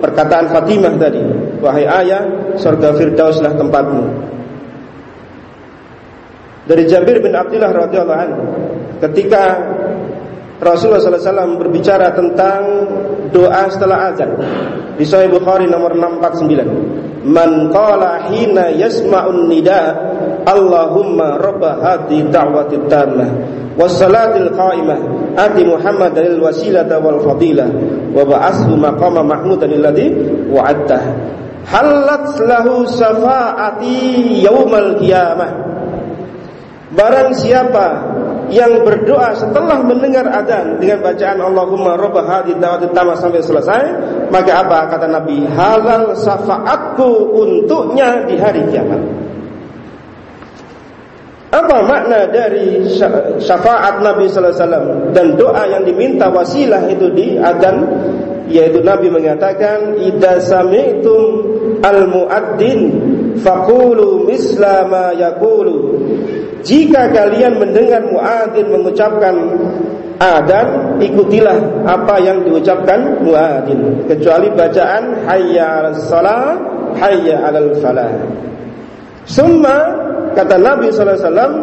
perkataan Fatimah tadi, wahai ayah, surga Firdauslah tempatmu. Dari Jabir bin Abdullah radhiyallahu anhu ketika Rasulullah SAW berbicara tentang doa setelah azan di Sahih Bukhari nomor 649. Man qala hina yasma'un nida Allahumma rabba hadi da'wati tammah wassalatil qa'imah ati Muhammadan al wasilata wal fadilah wa ba'athu maqama mahmudan alladhi wa'adtah halat lahu syafaati yaumal qiyamah barang siapa yang berdoa setelah mendengar adzan dengan bacaan Allahumma rabb hadhihi da'wati tamah sampai selesai, maka apa kata Nabi? Halal syafaatku untuknya di hari kiamat. Apa makna dari syafaat Nabi sallallahu alaihi wasallam dan doa yang diminta wasilah itu di adzan yaitu Nabi mengatakan idza sami'tum al muadzin faqulu misla ma yaqulu. Jika kalian mendengar muadzin mengucapkan adzan ikutilah apa yang diucapkan muadzin. Kecuali bacaan hayya 'alas shalah hayya 'alal falah summa kata Nabi sallallahu alaihi wasallam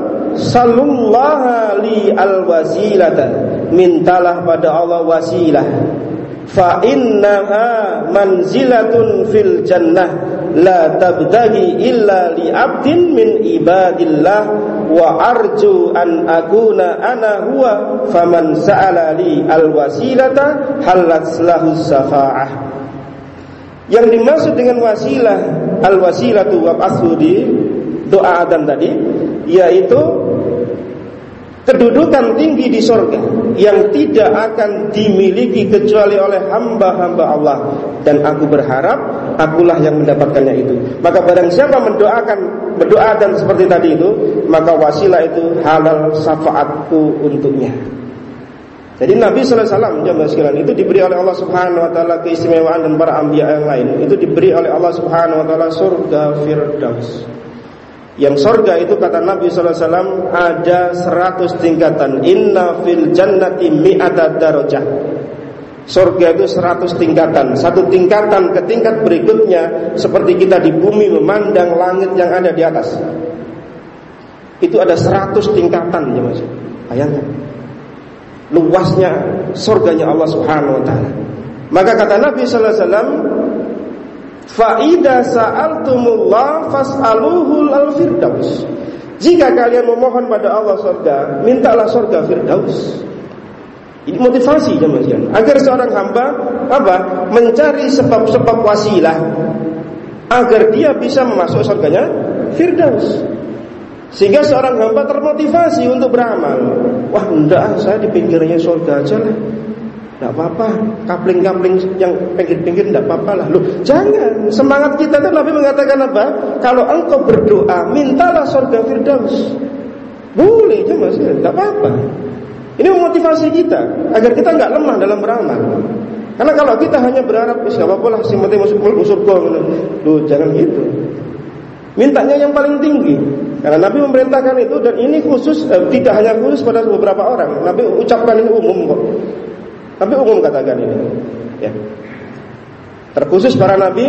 li alwasilata mintalah pada Allah wasilah. Fa innaha manzilatun fil jannah. La tabtagi illa li abdin min ibadillah. Wa arju an akuna ana huwa faman sa'ala li alwasilata halat lahu safa'ah yang dimaksud dengan wasilah alwasilatu wa asudi doa adzan tadi yaitu kedudukan tinggi di sorga yang tidak akan dimiliki kecuali oleh hamba-hamba Allah. Dan aku berharap akulah yang mendapatkannya itu. Maka barang siapa mendoakan berdoa dan seperti tadi itu maka wasilah itu halal syafaatku untuknya jadi Nabi Sallallahu Alaihi Wasallam sekalian itu diberi oleh Allah Subhanahu Wa Taala keistimewaan dan para ambia yang lain itu diberi oleh Allah Subhanahu Wa Taala surga Firdaus. Yang sorga itu kata Nabi SAW ada seratus tingkatan. Inna fil jannati mi'ata darajah. Sorga itu seratus tingkatan. Satu tingkatan ke tingkat berikutnya seperti kita di bumi memandang langit yang ada di atas. Itu ada seratus tingkatan Mas. Bayangkan. Luasnya sorganya Allah Subhanahu wa taala. Maka kata Nabi sallallahu alaihi wasallam Faida sa'altumullah fas'aluhul al-firdaus. Jika kalian memohon pada Allah surga, mintalah surga firdaus. Ini motivasi jemaah Agar seorang hamba apa? Mencari sebab-sebab wasilah agar dia bisa masuk surganya firdaus. Sehingga seorang hamba termotivasi untuk beramal. Wah, enggak, saya di pinggirnya surga aja lah. Tidak apa-apa, kapling-kapling yang pinggir-pinggir tidak apa-apa lah. Loh, jangan. Semangat kita kan Nabi mengatakan apa? Kalau engkau berdoa, mintalah surga Firdaus. Boleh aja mas, tidak apa-apa. Ini memotivasi kita agar kita nggak lemah dalam beramal. Karena kalau kita hanya berharap, nggak apa-apa lah, si mati masuk surga. Loh, jangan gitu. Mintanya yang paling tinggi. Karena Nabi memerintahkan itu dan ini khusus eh, tidak hanya khusus pada beberapa orang. Nabi ucapkan ini umum kok. Tapi umum katakan ini. Ya. Terkhusus para nabi,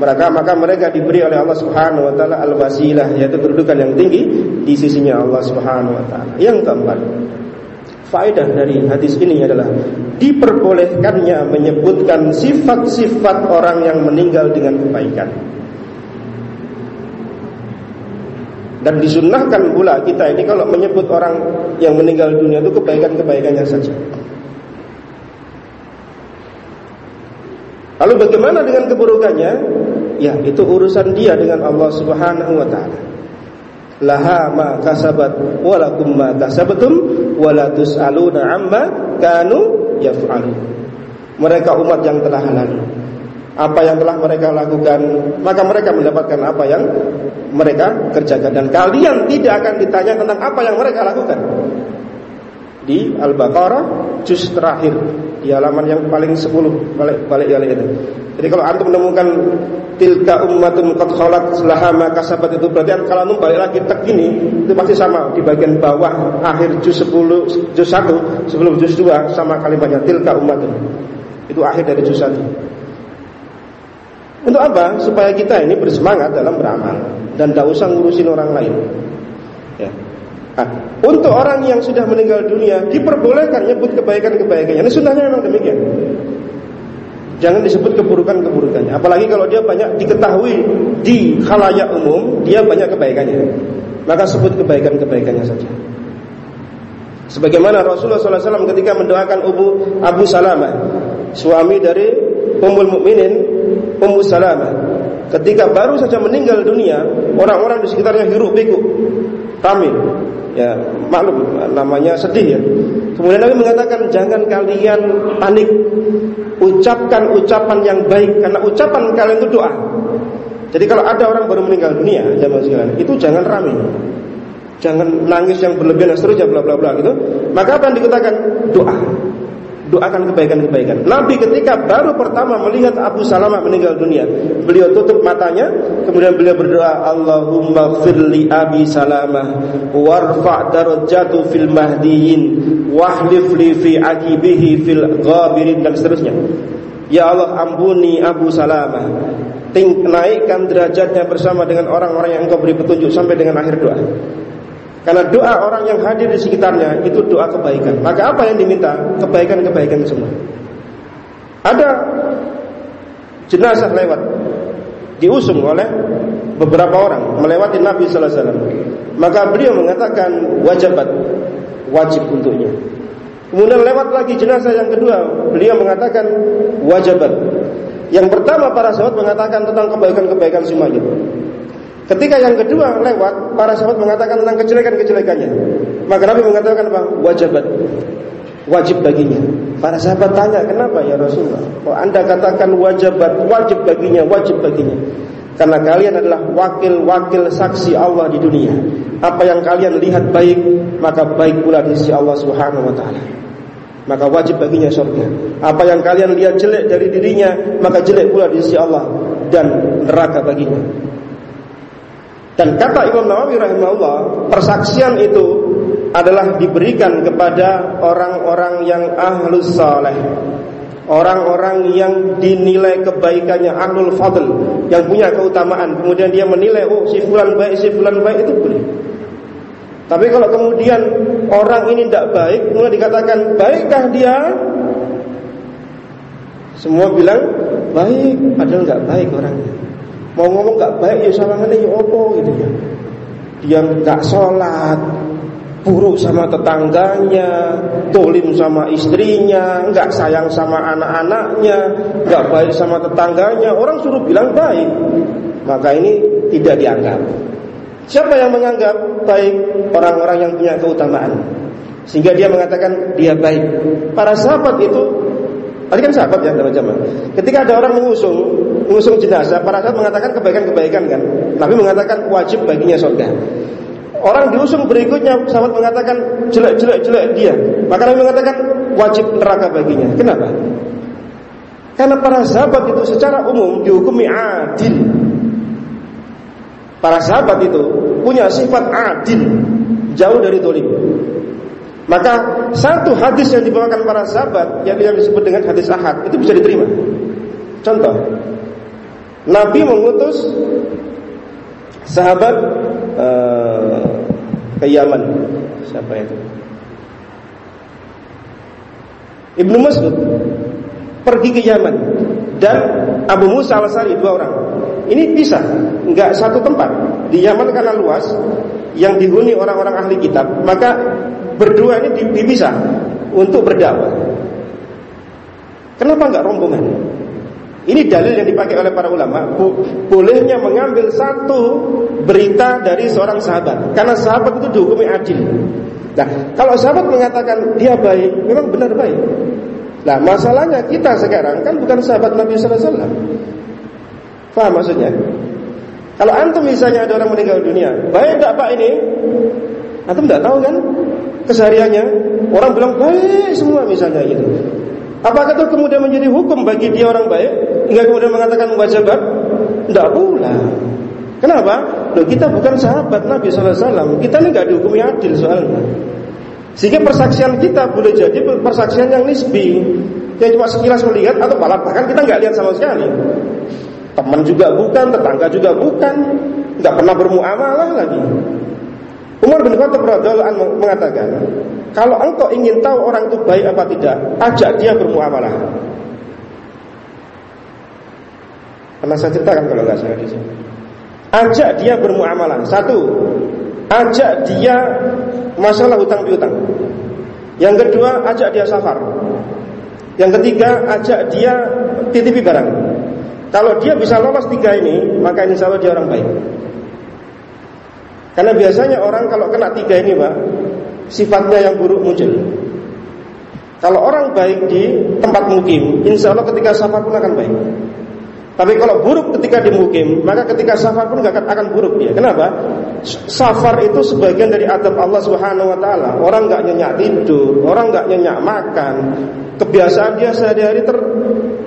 mereka maka mereka diberi oleh Allah Subhanahu wa taala al-wasilah yaitu kedudukan yang tinggi di sisinya Allah Subhanahu wa taala. Yang keempat, faedah dari hadis ini adalah diperbolehkannya menyebutkan sifat-sifat orang yang meninggal dengan kebaikan. Dan disunnahkan pula kita ini kalau menyebut orang yang meninggal dunia itu kebaikan-kebaikannya saja. Lalu bagaimana dengan keburukannya? Ya, itu urusan dia dengan Allah Subhanahu wa taala. Laha ma kasabat wa lakum ma kasabtum wa la tusaluna amma kanu yaf'alun. Mereka umat yang telah lalu. Apa yang telah mereka lakukan, maka mereka mendapatkan apa yang mereka kerjakan dan kalian tidak akan ditanya tentang apa yang mereka lakukan. Di Al-Baqarah juz terakhir di halaman yang paling 10 balik balik itu. Jadi kalau antum menemukan tilka ummatun qad khalat laha ma kasabat itu berarti kalau antum balik lagi tek gini itu pasti sama di bagian bawah akhir juz 10 juz 1 sebelum juz 2 sama kalimatnya tilka ummatun. Itu akhir dari juz 1. Untuk apa? Supaya kita ini bersemangat dalam beramal dan tidak usah ngurusin orang lain. Ya. Nah, untuk orang yang sudah meninggal dunia diperbolehkan nyebut kebaikan-kebaikannya. Ini sunnahnya memang demikian. Jangan disebut keburukan-keburukannya. Apalagi kalau dia banyak diketahui di khalayak umum, dia banyak kebaikannya. Maka sebut kebaikan-kebaikannya saja. Sebagaimana Rasulullah SAW ketika mendoakan Abu Abu Salamah, suami dari Ummul Mukminin, Ummu Salamah ketika baru saja meninggal dunia, orang-orang di sekitarnya hiruk pikuk, ramai. Ya, maklum namanya sedih ya. Kemudian Nabi mengatakan jangan kalian panik. Ucapkan ucapan yang baik karena ucapan kalian itu doa. Jadi kalau ada orang baru meninggal dunia, zaman sekarang, itu jangan ramai. Jangan nangis yang berlebihan dan seterusnya bla bla bla gitu. Maka yang dikatakan? Doa doakan kebaikan-kebaikan. Nabi ketika baru pertama melihat Abu Salamah meninggal dunia, beliau tutup matanya, kemudian beliau berdoa, Allahumma firli Abi Salamah, warfa' darajatu fil mahdiyin, wahlif li fi aqibihi fil ghabirin dan seterusnya. Ya Allah ampuni Abu Salamah Ting, naikkan derajatnya bersama dengan orang-orang yang engkau beri petunjuk sampai dengan akhir doa. Karena doa orang yang hadir di sekitarnya itu doa kebaikan. Maka apa yang diminta? Kebaikan-kebaikan semua. Ada jenazah lewat diusung oleh beberapa orang melewati Nabi sallallahu alaihi wasallam. Maka beliau mengatakan wajibat wajib untuknya. Kemudian lewat lagi jenazah yang kedua, beliau mengatakan wajibat. Yang pertama para sahabat mengatakan tentang kebaikan-kebaikan semuanya. Ketika yang kedua lewat, para sahabat mengatakan tentang kejelekan-kejelekannya. Maka Nabi mengatakan apa? Wajibat. Wajib baginya. Para sahabat tanya, kenapa ya Rasulullah? Kok anda katakan wajibat, wajib baginya, wajib baginya. Karena kalian adalah wakil-wakil saksi Allah di dunia. Apa yang kalian lihat baik, maka baik pula di sisi Allah Subhanahu wa taala. Maka wajib baginya surga. Apa yang kalian lihat jelek dari dirinya, maka jelek pula di sisi Allah dan neraka baginya. Dan kata Imam Nawawi rahimahullah, persaksian itu adalah diberikan kepada orang-orang yang ahlus saleh. Orang-orang yang dinilai kebaikannya ahlul fadl, yang punya keutamaan. Kemudian dia menilai, oh si fulan baik, si fulan baik itu boleh. Tapi kalau kemudian orang ini tidak baik, kemudian dikatakan baikkah dia? Semua bilang baik, padahal nggak baik orangnya. Mau ngomong gak baik ya sama ya opo gitu ya. Dia gak sholat, buruk sama tetangganya, tolim sama istrinya, nggak sayang sama anak-anaknya, nggak baik sama tetangganya. Orang suruh bilang baik, maka ini tidak dianggap. Siapa yang menganggap baik orang-orang yang punya keutamaan, sehingga dia mengatakan dia baik. Para sahabat itu Tadi kan sahabat ya zaman. Ketika ada orang mengusung, mengusung jenazah, para sahabat mengatakan kebaikan-kebaikan kan. Nabi mengatakan wajib baginya surga. Orang diusung berikutnya sahabat mengatakan jelek-jelek-jelek dia. Maka Nabi mengatakan wajib neraka baginya. Kenapa? Karena para sahabat itu secara umum dihukumi adil. Para sahabat itu punya sifat adil, jauh dari dolim. Maka satu hadis yang dibawakan para sahabat yang disebut dengan hadis ahad itu bisa diterima. Contoh, Nabi mengutus sahabat uh, ke Yaman. Siapa itu? Ibnu Mas'ud pergi ke Yaman dan Abu Musa al-Sari dua orang. Ini bisa, nggak satu tempat. Di Yaman karena luas, yang dihuni orang-orang ahli kitab, maka berdua ini dipisah untuk berdakwah. Kenapa enggak rombongan? Ini dalil yang dipakai oleh para ulama Bolehnya mengambil satu berita dari seorang sahabat Karena sahabat itu dihukumi adil Nah, kalau sahabat mengatakan dia baik Memang benar baik Nah, masalahnya kita sekarang kan bukan sahabat Nabi SAW Faham maksudnya? Kalau antum misalnya ada orang meninggal dunia Baik enggak pak ini? Antum enggak tahu kan? kesehariannya orang bilang baik semua misalnya gitu. Apakah itu kemudian menjadi hukum bagi dia orang baik hingga kemudian mengatakan wajibat? Tidak pula. Kenapa? Loh, kita bukan sahabat Nabi SAW Kita ini nggak dihukumi adil soalnya Sehingga persaksian kita boleh jadi persaksian yang nisbi Yang cuma sekilas melihat atau malah bahkan kita nggak lihat sama sekali Teman juga bukan, tetangga juga bukan nggak pernah bermuamalah lagi Umar bin Khattab radhiyallahu mengatakan, kalau engkau ingin tahu orang itu baik apa tidak, ajak dia bermuamalah. Pernah saya ceritakan kalau nggak salah di sini. Ajak dia bermuamalah. Satu, ajak dia masalah hutang piutang. Yang kedua, ajak dia safar. Yang ketiga, ajak dia titipi barang. Kalau dia bisa lolos tiga ini, maka insya Allah dia orang baik. Karena biasanya orang kalau kena tiga ini, Pak, sifatnya yang buruk muncul. Kalau orang baik di tempat mukim, insya Allah ketika safar pun akan baik. Tapi kalau buruk ketika di mukim, maka ketika safar pun gak akan buruk dia. Kenapa? Safar itu sebagian dari adab Allah Subhanahu wa taala. Orang nggak nyenyak tidur, orang nggak nyenyak makan. Kebiasaan dia sehari-hari ter,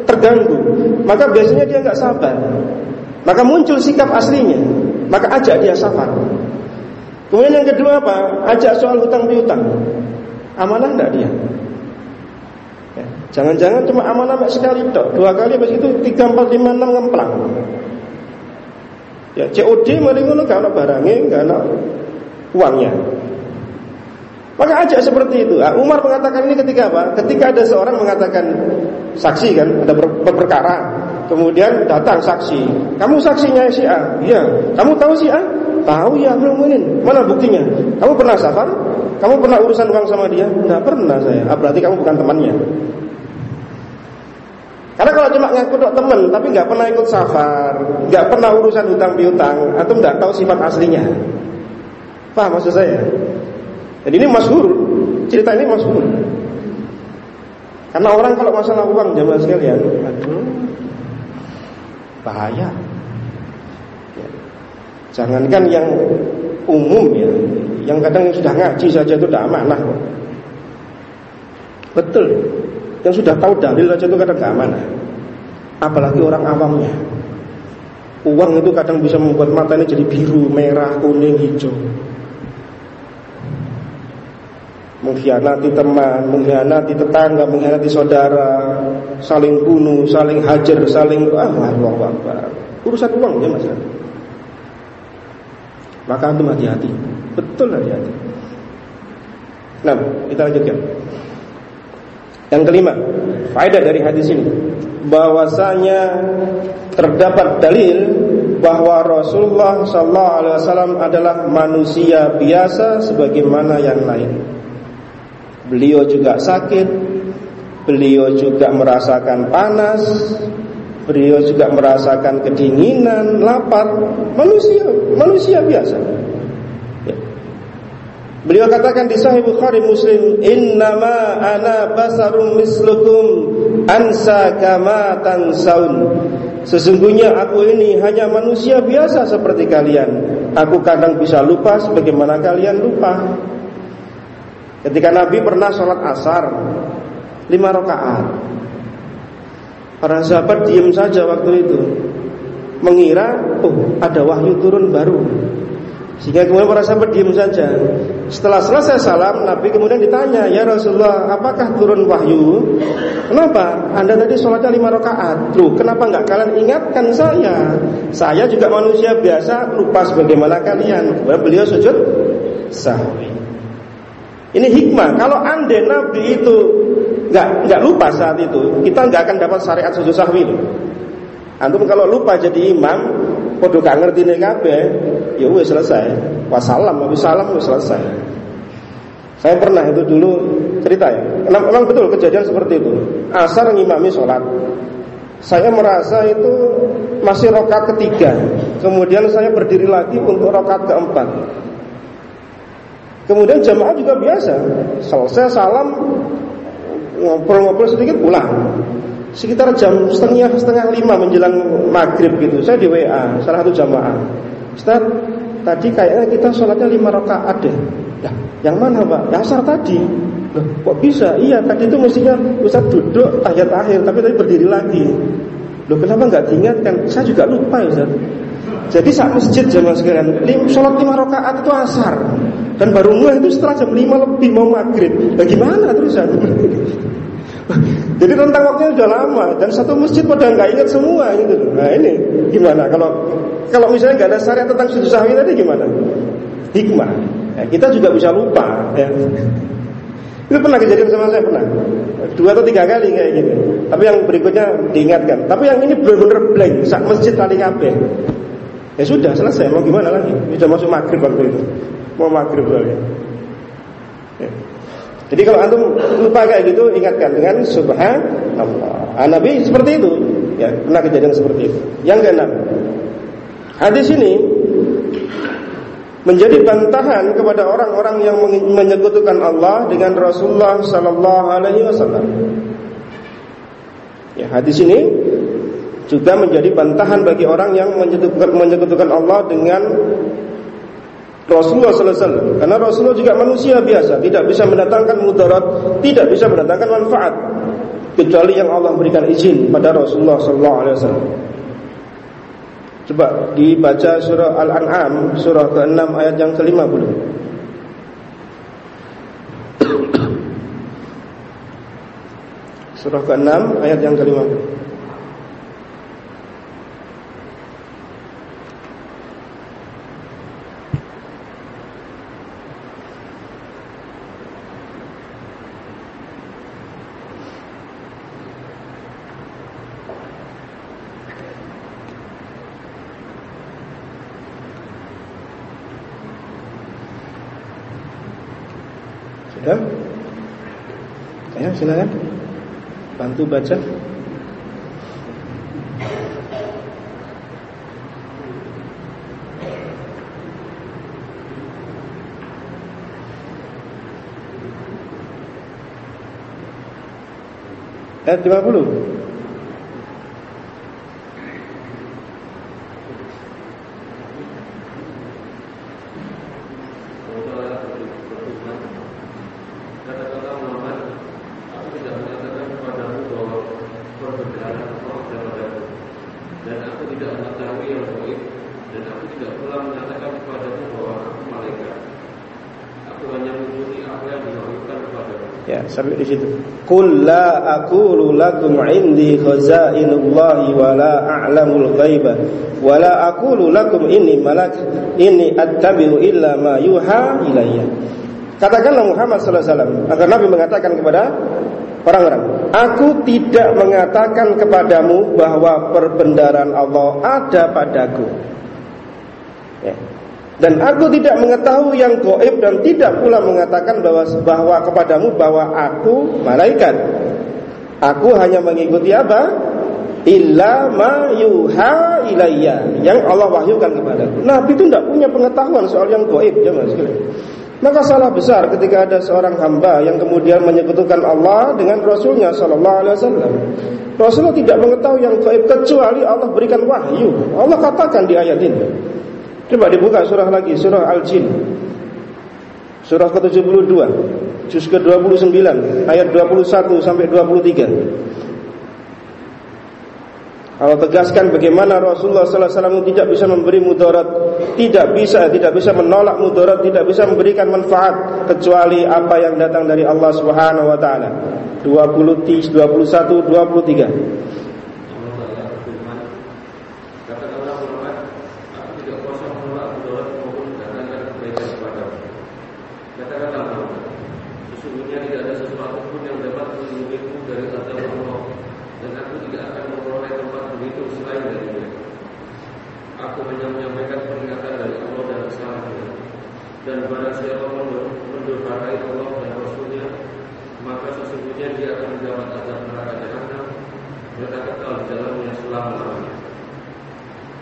terganggu. Maka biasanya dia nggak sabar. Maka muncul sikap aslinya. Maka ajak dia safar. Kemudian yang kedua apa? Ajak soal hutang piutang. Amanah enggak dia? Jangan-jangan cuma amal-amal sekali tok, dua kali habis itu tiga empat lima enam ngemplang. Ya COD mari ngono gak barangnya, gak ana uangnya. Maka ajak seperti itu. Nah, Umar mengatakan ini ketika apa? Ketika ada seorang mengatakan saksi kan, ada ber perkara. Kemudian datang saksi. Kamu saksinya si A? Iya. Kamu tahu si A? Tahu ya, ini. Mana buktinya? Kamu pernah safar? Kamu pernah urusan uang sama dia? Tidak pernah saya. Ah, berarti kamu bukan temannya. Karena kalau cuma ngaku dok teman, tapi nggak pernah ikut safar, nggak pernah urusan hutang piutang, atau nggak tahu sifat aslinya. Paham maksud saya? Jadi ini masyhur, cerita ini masyhur. Karena orang kalau masalah uang jamaah sekalian, bahaya. Ya. Jangankan yang umum ya, yang kadang sudah ngaji saja itu tidak amanah. Betul. Yang sudah tahu dalil saja itu kadang gak. Apalagi orang awamnya. Uang itu kadang bisa membuat mata ini jadi biru, merah, kuning, hijau. Mengkhianati teman, mengkhianati tetangga, mengkhianati saudara, saling bunuh, saling hajar, saling ah Allah Akbar. Urusan uang ya Mas. Maka antum hati-hati. Betul hati-hati. Nah, kita lanjutkan. Yang kelima, faedah dari hadis ini bahwasanya terdapat dalil bahwa Rasulullah sallallahu alaihi wasallam adalah manusia biasa sebagaimana yang lain. Beliau juga sakit, beliau juga merasakan panas, beliau juga merasakan kedinginan, lapar, manusia, manusia biasa. Beliau katakan di Sahih Bukhari Muslim, "Innama ana basarum mislukum ansa kama tansaun." Sesungguhnya aku ini hanya manusia biasa seperti kalian. Aku kadang bisa lupa sebagaimana kalian lupa. Ketika Nabi pernah sholat asar lima rakaat, para sahabat diam saja waktu itu, mengira, oh ada wahyu turun baru. Sehingga kemudian para sahabat diam saja. Setelah selesai salam, Nabi kemudian ditanya, Ya Rasulullah, apakah turun wahyu? Kenapa? Anda tadi sholatnya lima rakaat. Loh, kenapa nggak kalian ingatkan saya? Saya juga manusia biasa, lupa sebagaimana kalian. Kemudian beliau sujud sahwi. Ini hikmah. Kalau anda Nabi itu nggak nggak lupa saat itu, kita nggak akan dapat syariat sujud sahwi. Antum kalau lupa jadi imam, podo gak ngerti nih kabeh, ya wes selesai. Wassalam, habis salam wes selesai. Saya pernah itu dulu cerita ya. Memang betul kejadian seperti itu. Asar ngimami sholat. Saya merasa itu masih rokat ketiga. Kemudian saya berdiri lagi untuk rokat keempat. Kemudian jamaah juga biasa. Selesai salam ngobrol-ngobrol sedikit pulang sekitar jam setengah setengah lima menjelang maghrib gitu saya di WA salah satu jamaah Ustaz tadi kayaknya kita sholatnya lima rakaat deh. Ya yang mana pak? Asar tadi. Loh, kok bisa? Iya tadi itu mestinya Ustaz duduk tahiyat akhir tapi tadi berdiri lagi. Loh kenapa nggak diingatkan saya juga lupa ya Ustaz. Jadi saat masjid jamaah sekalian lim, sholat lima rakaat itu asar. Dan baru mulai itu setelah jam lima lebih mau maghrib. Bagaimana terus Jadi rentang waktunya sudah lama dan satu masjid pada nggak ingat semua gitu. Nah ini gimana kalau kalau misalnya nggak ada syariat tentang sujud sahwi tadi gimana? Hikmah. Ya, kita juga bisa lupa. Ya. Itu pernah kejadian sama saya pernah dua atau tiga kali kayak gitu. Tapi yang berikutnya diingatkan. Tapi yang ini benar-benar blank. Saat masjid tadi kabeh. Ya sudah selesai. Mau gimana lagi? Sudah masuk maghrib waktu itu. Mau maghrib lagi. Jadi kalau antum lupa kayak gitu ingatkan dengan subhanallah. Ah, Nabi seperti itu. Ya, pernah kejadian seperti itu. Yang keenam, hadis ini menjadi bantahan kepada orang-orang yang menyekutukan Allah dengan Rasulullah Sallallahu Alaihi Wasallam. Ya, hadis ini juga menjadi bantahan bagi orang yang menyekutukan Allah dengan Rasulullah Wasallam. Karena Rasulullah juga manusia biasa, tidak bisa mendatangkan mudarat, tidak bisa mendatangkan manfaat kecuali yang Allah berikan izin pada Rasulullah Wasallam. Coba dibaca surah Al-An'am surah ke-6 ayat yang ke-50. Surah ke-6 ayat yang ke-50. Ya? Ya, silakan. Bantu baca. Ayat 50 sampai di situ. Qul la aqulu lakum indi khazainullahi wa la a'lamul ghaiba wa la aqulu lakum inni malak inni attabi'u illa ma yuha ilayya. Katakanlah Muhammad sallallahu alaihi wasallam agar Nabi mengatakan kepada orang-orang, aku tidak mengatakan kepadamu bahwa perbendaharaan Allah ada padaku. Ya. Dan aku tidak mengetahui yang goib dan tidak pula mengatakan bahwa bahwa kepadamu bahwa aku malaikat. Aku hanya mengikuti apa? Illa ma yuha ilayya yang Allah wahyukan kepadaku. Nabi itu tidak punya pengetahuan soal yang goib, jangan sekalian. Maka salah besar ketika ada seorang hamba yang kemudian menyekutukan Allah dengan Rasulnya Sallallahu Alaihi Wasallam. Rasulullah tidak mengetahui yang goib kecuali Allah berikan wahyu. Allah katakan di ayat ini. Coba dibuka surah lagi, surah Al-Jin. Surah ke-72, juz ke-29, ayat 21 sampai 23. Allah tegaskan bagaimana Rasulullah sallallahu alaihi wasallam tidak bisa memberi mudarat, tidak bisa, tidak bisa menolak mudarat, tidak bisa memberikan manfaat kecuali apa yang datang dari Allah Subhanahu wa taala. 20 21 23.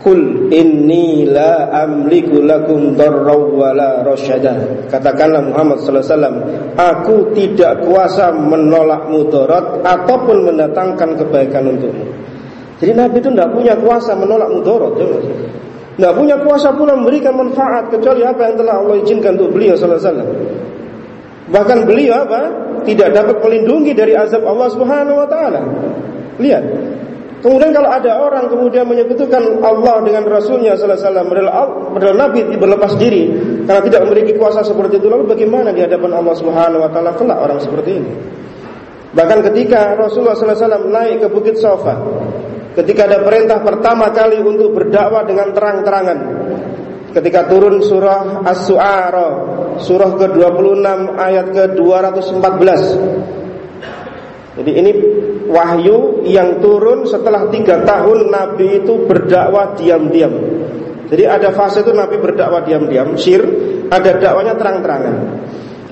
Kul inni la amliku lakum darraw wala rasyada. Katakanlah Muhammad sallallahu alaihi wasallam, aku tidak kuasa menolak mudarat ataupun mendatangkan kebaikan untukmu. Jadi Nabi itu tidak punya kuasa menolak mudarat, ya Tidak punya kuasa pula memberikan manfaat kecuali apa yang telah Allah izinkan untuk beliau sallallahu alaihi wasallam. Bahkan beliau apa? Tidak dapat melindungi dari azab Allah Subhanahu wa taala. Lihat, Kemudian kalau ada orang kemudian menyebutkan Allah dengan Rasulnya Sallallahu Alaihi Wasallam, Nabi berlepas diri karena tidak memiliki kuasa seperti itu, lalu bagaimana di hadapan Allah Subhanahu Wa Taala kelak orang seperti ini? Bahkan ketika Rasulullah Sallallahu Alaihi Wasallam naik ke Bukit Sofa, ketika ada perintah pertama kali untuk berdakwah dengan terang-terangan, ketika turun surah As-Su'ara, surah ke-26 ayat ke-214. Jadi ini wahyu yang turun setelah tiga tahun Nabi itu berdakwah diam-diam. Jadi ada fase itu Nabi berdakwah diam-diam, sir, ada dakwanya terang-terangan.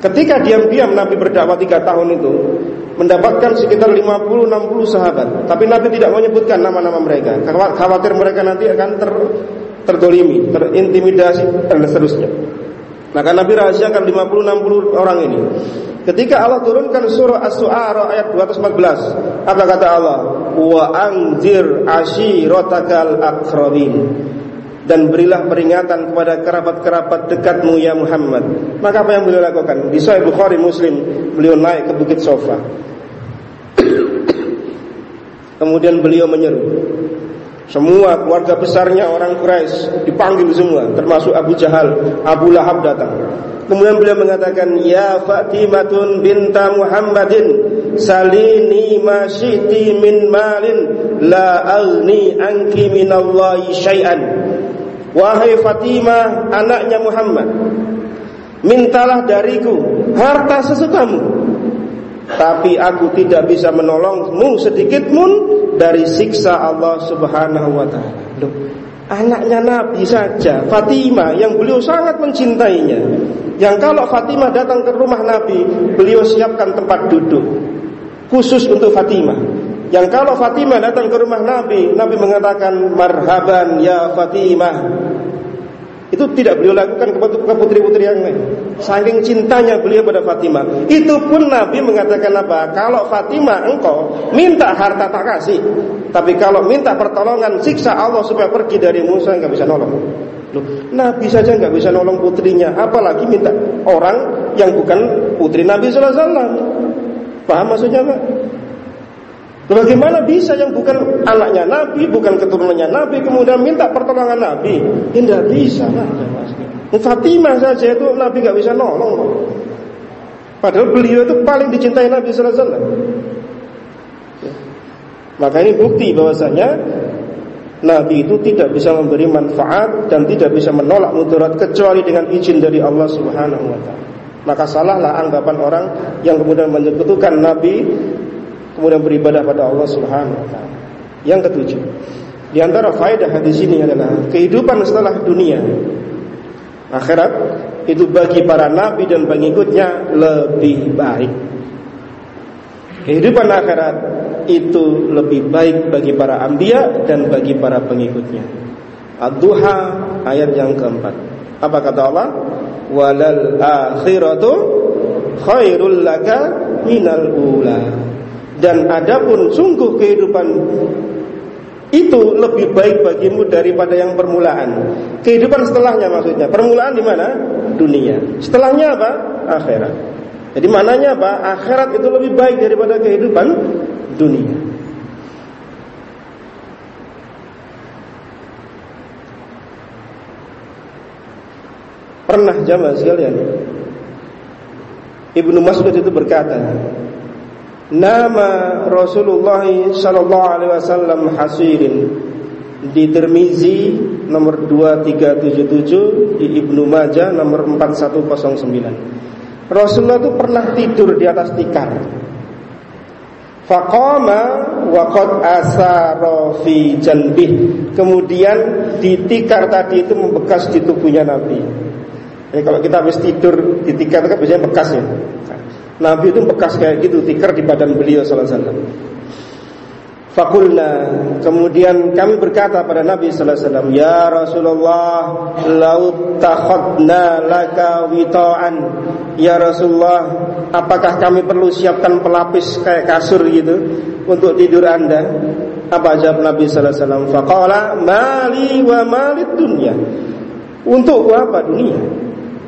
Ketika diam-diam Nabi berdakwah tiga tahun itu, mendapatkan sekitar 50-60 sahabat. Tapi Nabi tidak menyebutkan nama-nama mereka. Khawatir mereka nanti akan ter, terdolimi, terintimidasi dan seterusnya. Maka Nabi rahasiakan 50-60 orang ini. Ketika Allah turunkan surah As-Su'ara ayat 214, apa kata Allah? Wa anzir ashiratakal aqrabin. Dan berilah peringatan kepada kerabat-kerabat dekatmu ya Muhammad. Maka apa yang beliau lakukan? Di Sahih Bukhari Muslim, beliau naik ke Bukit Sofa. Kemudian beliau menyeru, semua keluarga besarnya orang Quraisy dipanggil semua, termasuk Abu Jahal, Abu Lahab datang. Kemudian beliau mengatakan, "Ya Fatimatun binta Muhammadin, salini ma syi'ti min malin la agni anki minallahi syai'an." Wahai Fatimah, anaknya Muhammad, mintalah dariku harta sesukamu tapi aku tidak bisa menolongmu sedikit pun dari siksa Allah Subhanahu wa taala. Anaknya Nabi saja, Fatimah yang beliau sangat mencintainya. Yang kalau Fatimah datang ke rumah Nabi, beliau siapkan tempat duduk khusus untuk Fatimah. Yang kalau Fatimah datang ke rumah Nabi, Nabi mengatakan marhaban ya Fatimah. Itu tidak beliau lakukan ke putri-putri yang lain. Saking cintanya beliau pada Fatimah. Itu pun Nabi mengatakan apa? Kalau Fatimah engkau minta harta tak kasih. Tapi kalau minta pertolongan siksa Allah supaya pergi dari Musa nggak bisa nolong. Loh, Nabi saja nggak bisa nolong putrinya, apalagi minta orang yang bukan putri Nabi Sallallahu Alaihi Wasallam. Paham maksudnya Pak? Bagaimana bisa yang bukan anaknya Nabi, bukan keturunannya Nabi, kemudian minta pertolongan Nabi? Tidak bisa. Fatimah saja itu Nabi nggak bisa nolong. Padahal beliau itu paling dicintai Nabi Sallallahu Alaihi Wasallam. Maka ini bukti bahwasanya Nabi itu tidak bisa memberi manfaat dan tidak bisa menolak mudarat kecuali dengan izin dari Allah Subhanahu wa taala. Maka salahlah anggapan orang yang kemudian menyekutukan Nabi kemudian beribadah pada Allah Subhanahu wa taala. Yang ketujuh, di antara faedah hadis ini adalah kehidupan setelah dunia akhirat itu bagi para nabi dan pengikutnya lebih baik. Kehidupan akhirat itu lebih baik bagi para anbiya dan bagi para pengikutnya. Ad-Duha ayat yang keempat. Apa kata Allah? Walal akhiratu khairul laka minal ula dan adapun sungguh kehidupan itu lebih baik bagimu daripada yang permulaan. Kehidupan setelahnya maksudnya. Permulaan di mana? Dunia. Setelahnya apa? Akhirat. Jadi mananya apa? Akhirat itu lebih baik daripada kehidupan dunia. Pernah jamaah sekalian Ibnu Mas'ud itu berkata Nama Rasulullah sallallahu alaihi wasallam hasirin di Tirmizi nomor 2377 di Ibnu Majah nomor 4109. Rasulullah itu pernah tidur di atas tikar. Faqama wa qad asara fi janbih. Kemudian di tikar tadi itu membekas di tubuhnya Nabi. Jadi kalau kita habis tidur di tikar itu kan biasanya bekas ya. Nabi itu bekas kayak gitu tikar di badan beliau sallallahu alaihi. Fakulna kemudian kami berkata pada Nabi sallallahu alaihi wasallam, "Ya Rasulullah, lau takhadna laka wita'an." Ya Rasulullah, apakah kami perlu siapkan pelapis kayak kasur gitu untuk tidur Anda? Apa jawab Nabi sallallahu alaihi wasallam? Faqala, "Mali wa malid dunya." Untuk apa dunia?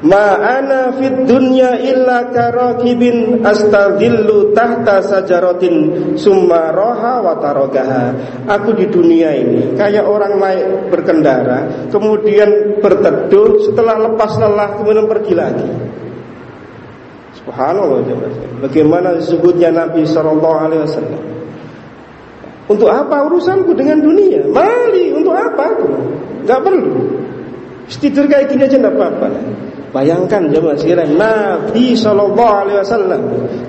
Ma ana fid dunya illa karakibin astadillu tahta sajaratin summa roha wa taragaha. Aku di dunia ini kayak orang naik berkendara, kemudian berteduh, setelah lepas lelah kemudian pergi lagi. Subhanallah Bagaimana disebutnya Nabi sallallahu alaihi wasallam? Untuk apa urusanku dengan dunia? Mali untuk apa aku? Gak perlu. Tidur kayak gini aja enggak apa-apa. Bayangkan jemaah sekalian, Nabi Shallallahu Alaihi Wasallam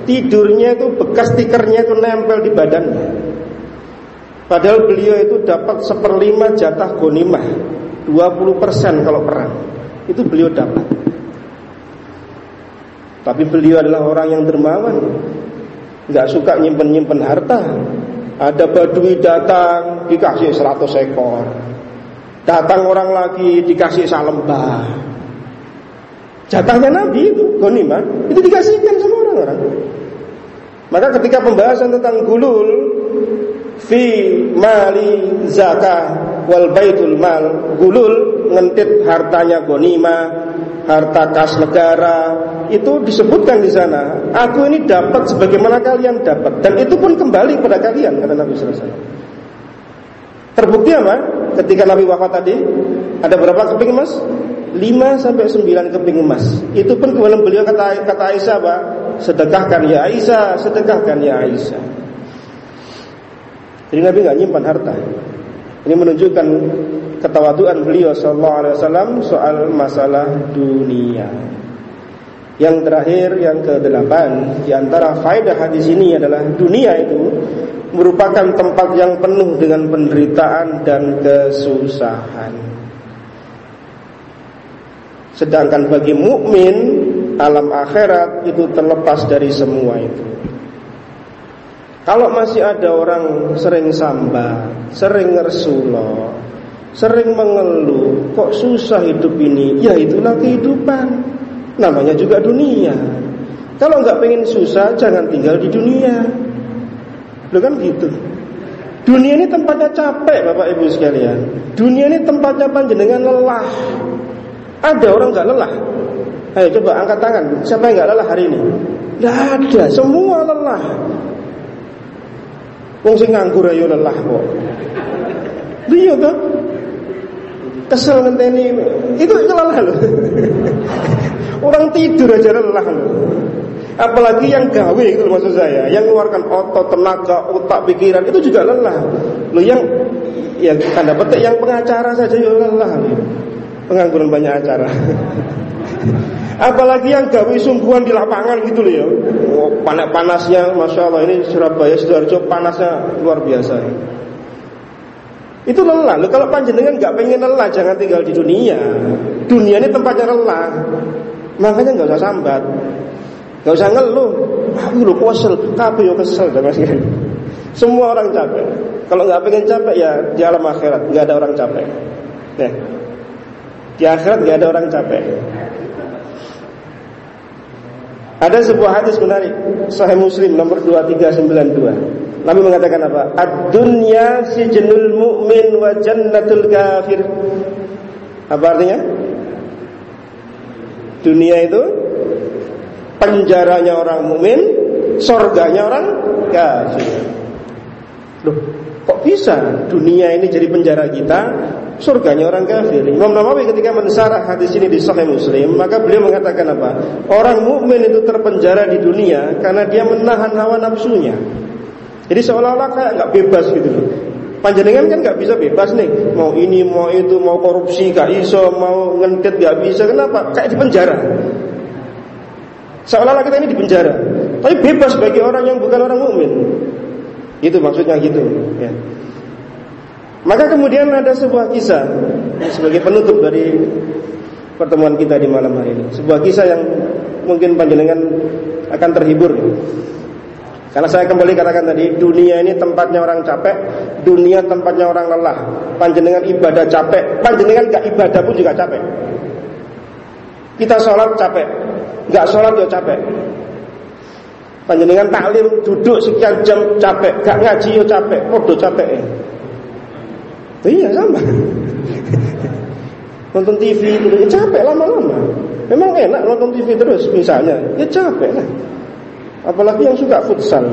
tidurnya itu bekas tikernya itu nempel di badannya. Padahal beliau itu dapat seperlima jatah gonimah, 20% kalau perang. Itu beliau dapat. Tapi beliau adalah orang yang dermawan. nggak suka nyimpen-nyimpen harta. Ada badui datang dikasih 100 ekor. Datang orang lagi dikasih salembah. Jatahnya Nabi itu, Gonima, itu dikasihkan sama orang-orang. Maka ketika pembahasan tentang gulul fi mali zakah wal baitul mal, gulul ngentit hartanya gonima, harta kas negara, itu disebutkan di sana. Aku ini dapat sebagaimana kalian dapat dan itu pun kembali pada kalian kata Nabi wasallam. Terbukti apa? Ketika Nabi wafat tadi, ada berapa keping emas? 5 sampai 9 keping emas. Itu pun kemudian beliau kata kata Aisyah, Pak, sedekahkan ya Aisyah, sedekahkan ya Aisyah. Jadi Nabi nggak nyimpan harta. Ini menunjukkan ketawaduan beliau sallallahu alaihi wasallam soal masalah dunia. Yang terakhir yang kedelapan di antara faedah hadis ini adalah dunia itu merupakan tempat yang penuh dengan penderitaan dan kesusahan. Sedangkan bagi mukmin alam akhirat itu terlepas dari semua itu. Kalau masih ada orang sering sambat, sering ngersulo, sering mengeluh, kok susah hidup ini? Ya itulah kehidupan. Namanya juga dunia. Kalau nggak pengen susah, jangan tinggal di dunia. Lo kan gitu. Dunia ini tempatnya capek Bapak Ibu sekalian. Dunia ini tempatnya panjenengan lelah. Ada orang nggak lelah? Ayo coba angkat tangan. Siapa yang nggak lelah hari ini? Tidak ada. Semua lelah. Wong sing nganggur ayo lelah kok. Iya kan? Kesel ngenteni itu lelah loh. Orang tidur aja lelah loh. Apalagi yang gawe itu maksud saya, yang mengeluarkan otot, tenaga, otak, pikiran itu juga lelah. Lo yang yang tanda petik yang pengacara saja ya lelah. Pengangguran banyak acara. Apalagi yang gawe sungguhan di lapangan gitu loh ya. Oh, panas-panasnya, masya Allah ini Surabaya sidoarjo panasnya luar biasa. Itu lelah. Lo kalau panjenengan nggak pengen lelah, jangan tinggal di dunia. Dunia ini tempatnya lelah. Makanya nggak usah sambat. Gak usah ngeluh. Aku lu kesel, kabeh yo kesel Mas Semua orang capek. Kalau nggak pengen capek ya di alam akhirat nggak ada orang capek. Nah, di akhirat nggak ada orang capek. Ada sebuah hadis menarik Sahih Muslim nomor 2392 Nabi mengatakan apa? Ad-dunya sijnul mu'min wa jannatul kafir Apa artinya? Dunia itu penjaranya orang mukmin, sorganya orang kafir. Loh, kok bisa dunia ini jadi penjara kita, surganya orang kafir? Imam Nawawi ketika mensarah hadis ini di Sahih Muslim, maka beliau mengatakan apa? Orang mukmin itu terpenjara di dunia karena dia menahan hawa nafsunya. Jadi seolah-olah kayak nggak bebas gitu loh. Panjenengan kan nggak bisa bebas nih, mau ini, mau itu, mau korupsi, gak iso, mau ngentit gak bisa. Kenapa? Kayak di penjara. Seolah-olah kita ini di penjara. Tapi bebas bagi orang yang bukan orang mukmin. Itu maksudnya gitu. Ya. Maka kemudian ada sebuah kisah sebagai penutup dari pertemuan kita di malam hari ini. Sebuah kisah yang mungkin panjenengan akan terhibur. Karena saya kembali katakan tadi, dunia ini tempatnya orang capek, dunia tempatnya orang lelah. Panjenengan ibadah capek, panjenengan gak ibadah pun juga capek. Kita sholat capek, nggak sholat ya capek. Panjenengan taklim duduk sekian jam capek, gak ngaji ya capek, podo capek. Ya. Iya sama. nonton TV itu ya capek lama-lama. Memang enak nonton TV terus misalnya, ya capek lah. Apalagi yang suka futsal.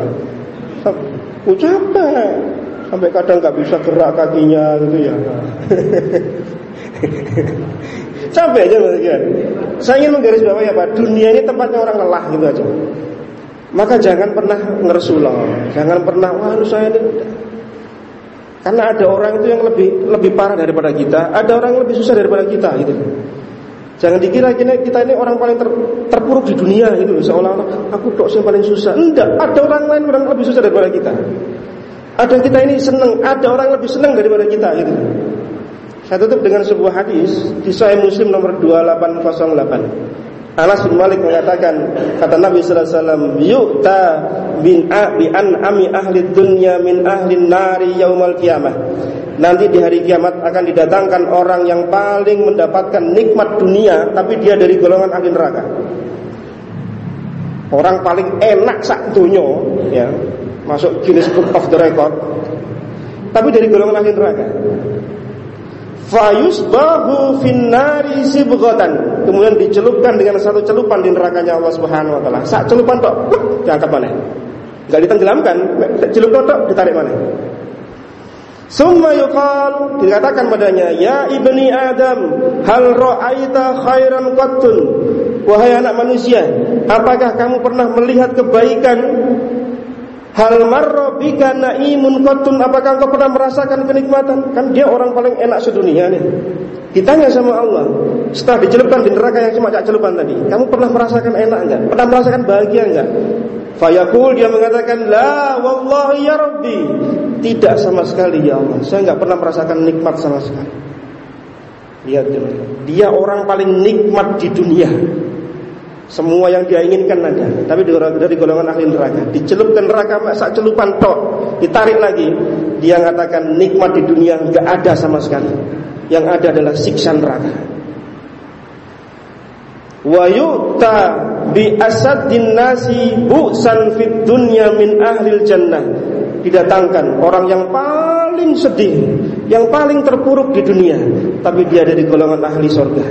Oh, capek. Sampai kadang nggak bisa gerak kakinya gitu ya. Capek aja kan. Saya ingin menggarisbawahi apa? Dunia ini tempatnya orang lelah gitu aja. Maka jangan pernah ngersulah, jangan pernah wah saya ini karena ada orang itu yang lebih lebih parah daripada kita, ada orang yang lebih susah daripada kita gitu. Jangan dikira kita ini orang paling ter, terpuruk di dunia gitu seolah-olah aku tok yang paling susah. Enggak, ada orang lain yang lebih susah daripada kita. Ada kita ini senang, ada orang lebih senang daripada kita gitu. Saya tutup dengan sebuah hadis di Sahih Muslim nomor 2808. Anas bin Malik mengatakan kata Nabi sallallahu alaihi wasallam yu'ta bin a bi ami ahli dunya min ahli nari yaumal qiyamah. Nanti di hari kiamat akan didatangkan orang yang paling mendapatkan nikmat dunia tapi dia dari golongan ahli neraka. Orang paling enak sak dunia ya masuk Guinness Book of the Record tapi dari golongan ahli neraka fayusbahu finnari sibghatan. Kemudian dicelupkan dengan satu celupan di nerakanya Allah Subhanahu wa taala. Sak celupan tok diangkat mana enggak ditenggelamkan celup tok ditarik mana Summa yuqal dikatakan padanya ya ibni Adam hal ra'aita khairan qattun? Wahai anak manusia apakah kamu pernah melihat kebaikan Hal marro bika naimun kotun Apakah engkau pernah merasakan kenikmatan? Kan dia orang paling enak sedunia nih. Ditanya sama Allah. Setelah dicelupkan di neraka yang cuma cak celupan tadi. Kamu pernah merasakan enak enggak? Pernah merasakan bahagia enggak? Fayaqul dia mengatakan La wallahi ya Rabbi. Tidak sama sekali ya Allah. Saya enggak pernah merasakan nikmat sama sekali. Lihat dia orang paling nikmat di dunia semua yang dia inginkan ada, tapi dari golongan ahli neraka. Dicelupkan neraka sak celupan tok, ditarik lagi. Dia mengatakan nikmat di dunia enggak ada sama sekali. Yang ada adalah siksa neraka. Wa yu'ta bi asaddin nasi bu'san fid dunya min ahlil jannah. Didatangkan orang yang paling sedih, yang paling terpuruk di dunia, tapi dia dari golongan ahli surga.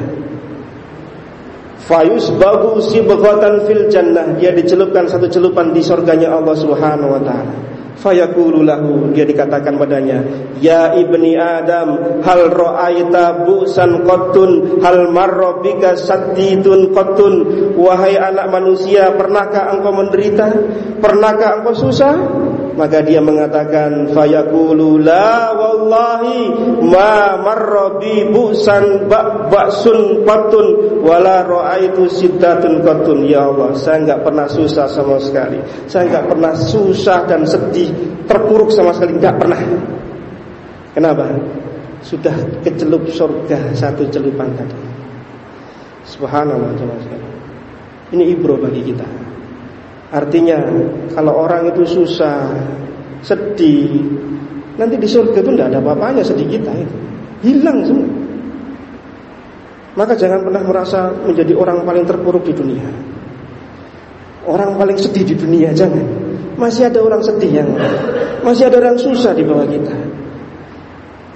Fayus bagu sibghatan fil jannah. Dia dicelupkan satu celupan di surganya Allah Subhanahu wa taala. Fayaqulu lahu dia dikatakan padanya ya ibni adam hal ra'aita bu'san qattun hal marra bika saddidun qattun? Wahai anak manusia pernahkah engkau menderita? Pernahkah engkau susah maka dia mengatakan fayaqulu la wallahi ma marra bi bu'san ba'sun qattun wala ra'aitu siddatun qattun ya Allah saya enggak pernah susah sama sekali saya enggak pernah susah dan sedih terpuruk sama sekali tidak pernah. Kenapa? Sudah kecelup surga satu celupan tadi. Subhanallah Ini ibro bagi kita. Artinya kalau orang itu susah, sedih, nanti di surga itu tidak ada apa-apanya sedih kita itu. Hilang semua. Maka jangan pernah merasa menjadi orang paling terpuruk di dunia. Orang paling sedih di dunia jangan. Masih ada orang sedih yang Masih ada orang susah di bawah kita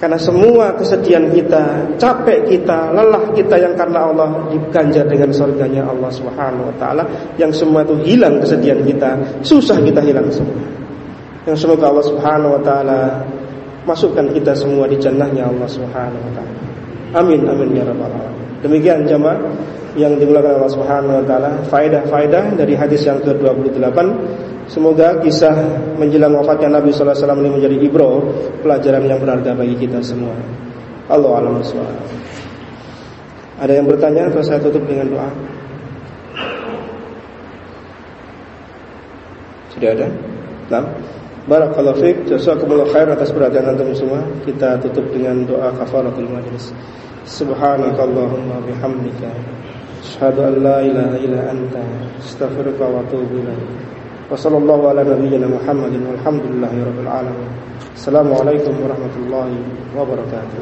Karena semua kesedihan kita Capek kita, lelah kita Yang karena Allah diganjar dengan surganya Allah subhanahu wa ta'ala Yang semua itu hilang kesedihan kita Susah kita hilang semua. Yang semoga Allah subhanahu wa ta'ala Masukkan kita semua di jannahnya Allah subhanahu wa ta'ala. Amin, amin ya rabbal alamin Demikian jamaah yang dimulakan Allah Subhanahu wa taala, faedah-faedah dari hadis yang ke-28 Semoga kisah menjelang wafatnya Nabi sallallahu alaihi wasallam ini menjadi ibro, pelajaran yang berharga bagi kita semua. Allah alam Ada yang bertanya atau saya tutup dengan doa? Sudah ada? Nah, Barakallahu fiik, jazakumullah khair atas perhatian antum semua. Kita tutup dengan doa kafaratul majlis. سبحانك اللهم وبحمدك أشهد أن لا إله إلا أنت أستغفرك وأتوب إليك. وصلى الله على نبينا محمد والحمد لله رب العالمين. السلام عليكم ورحمة الله وبركاته.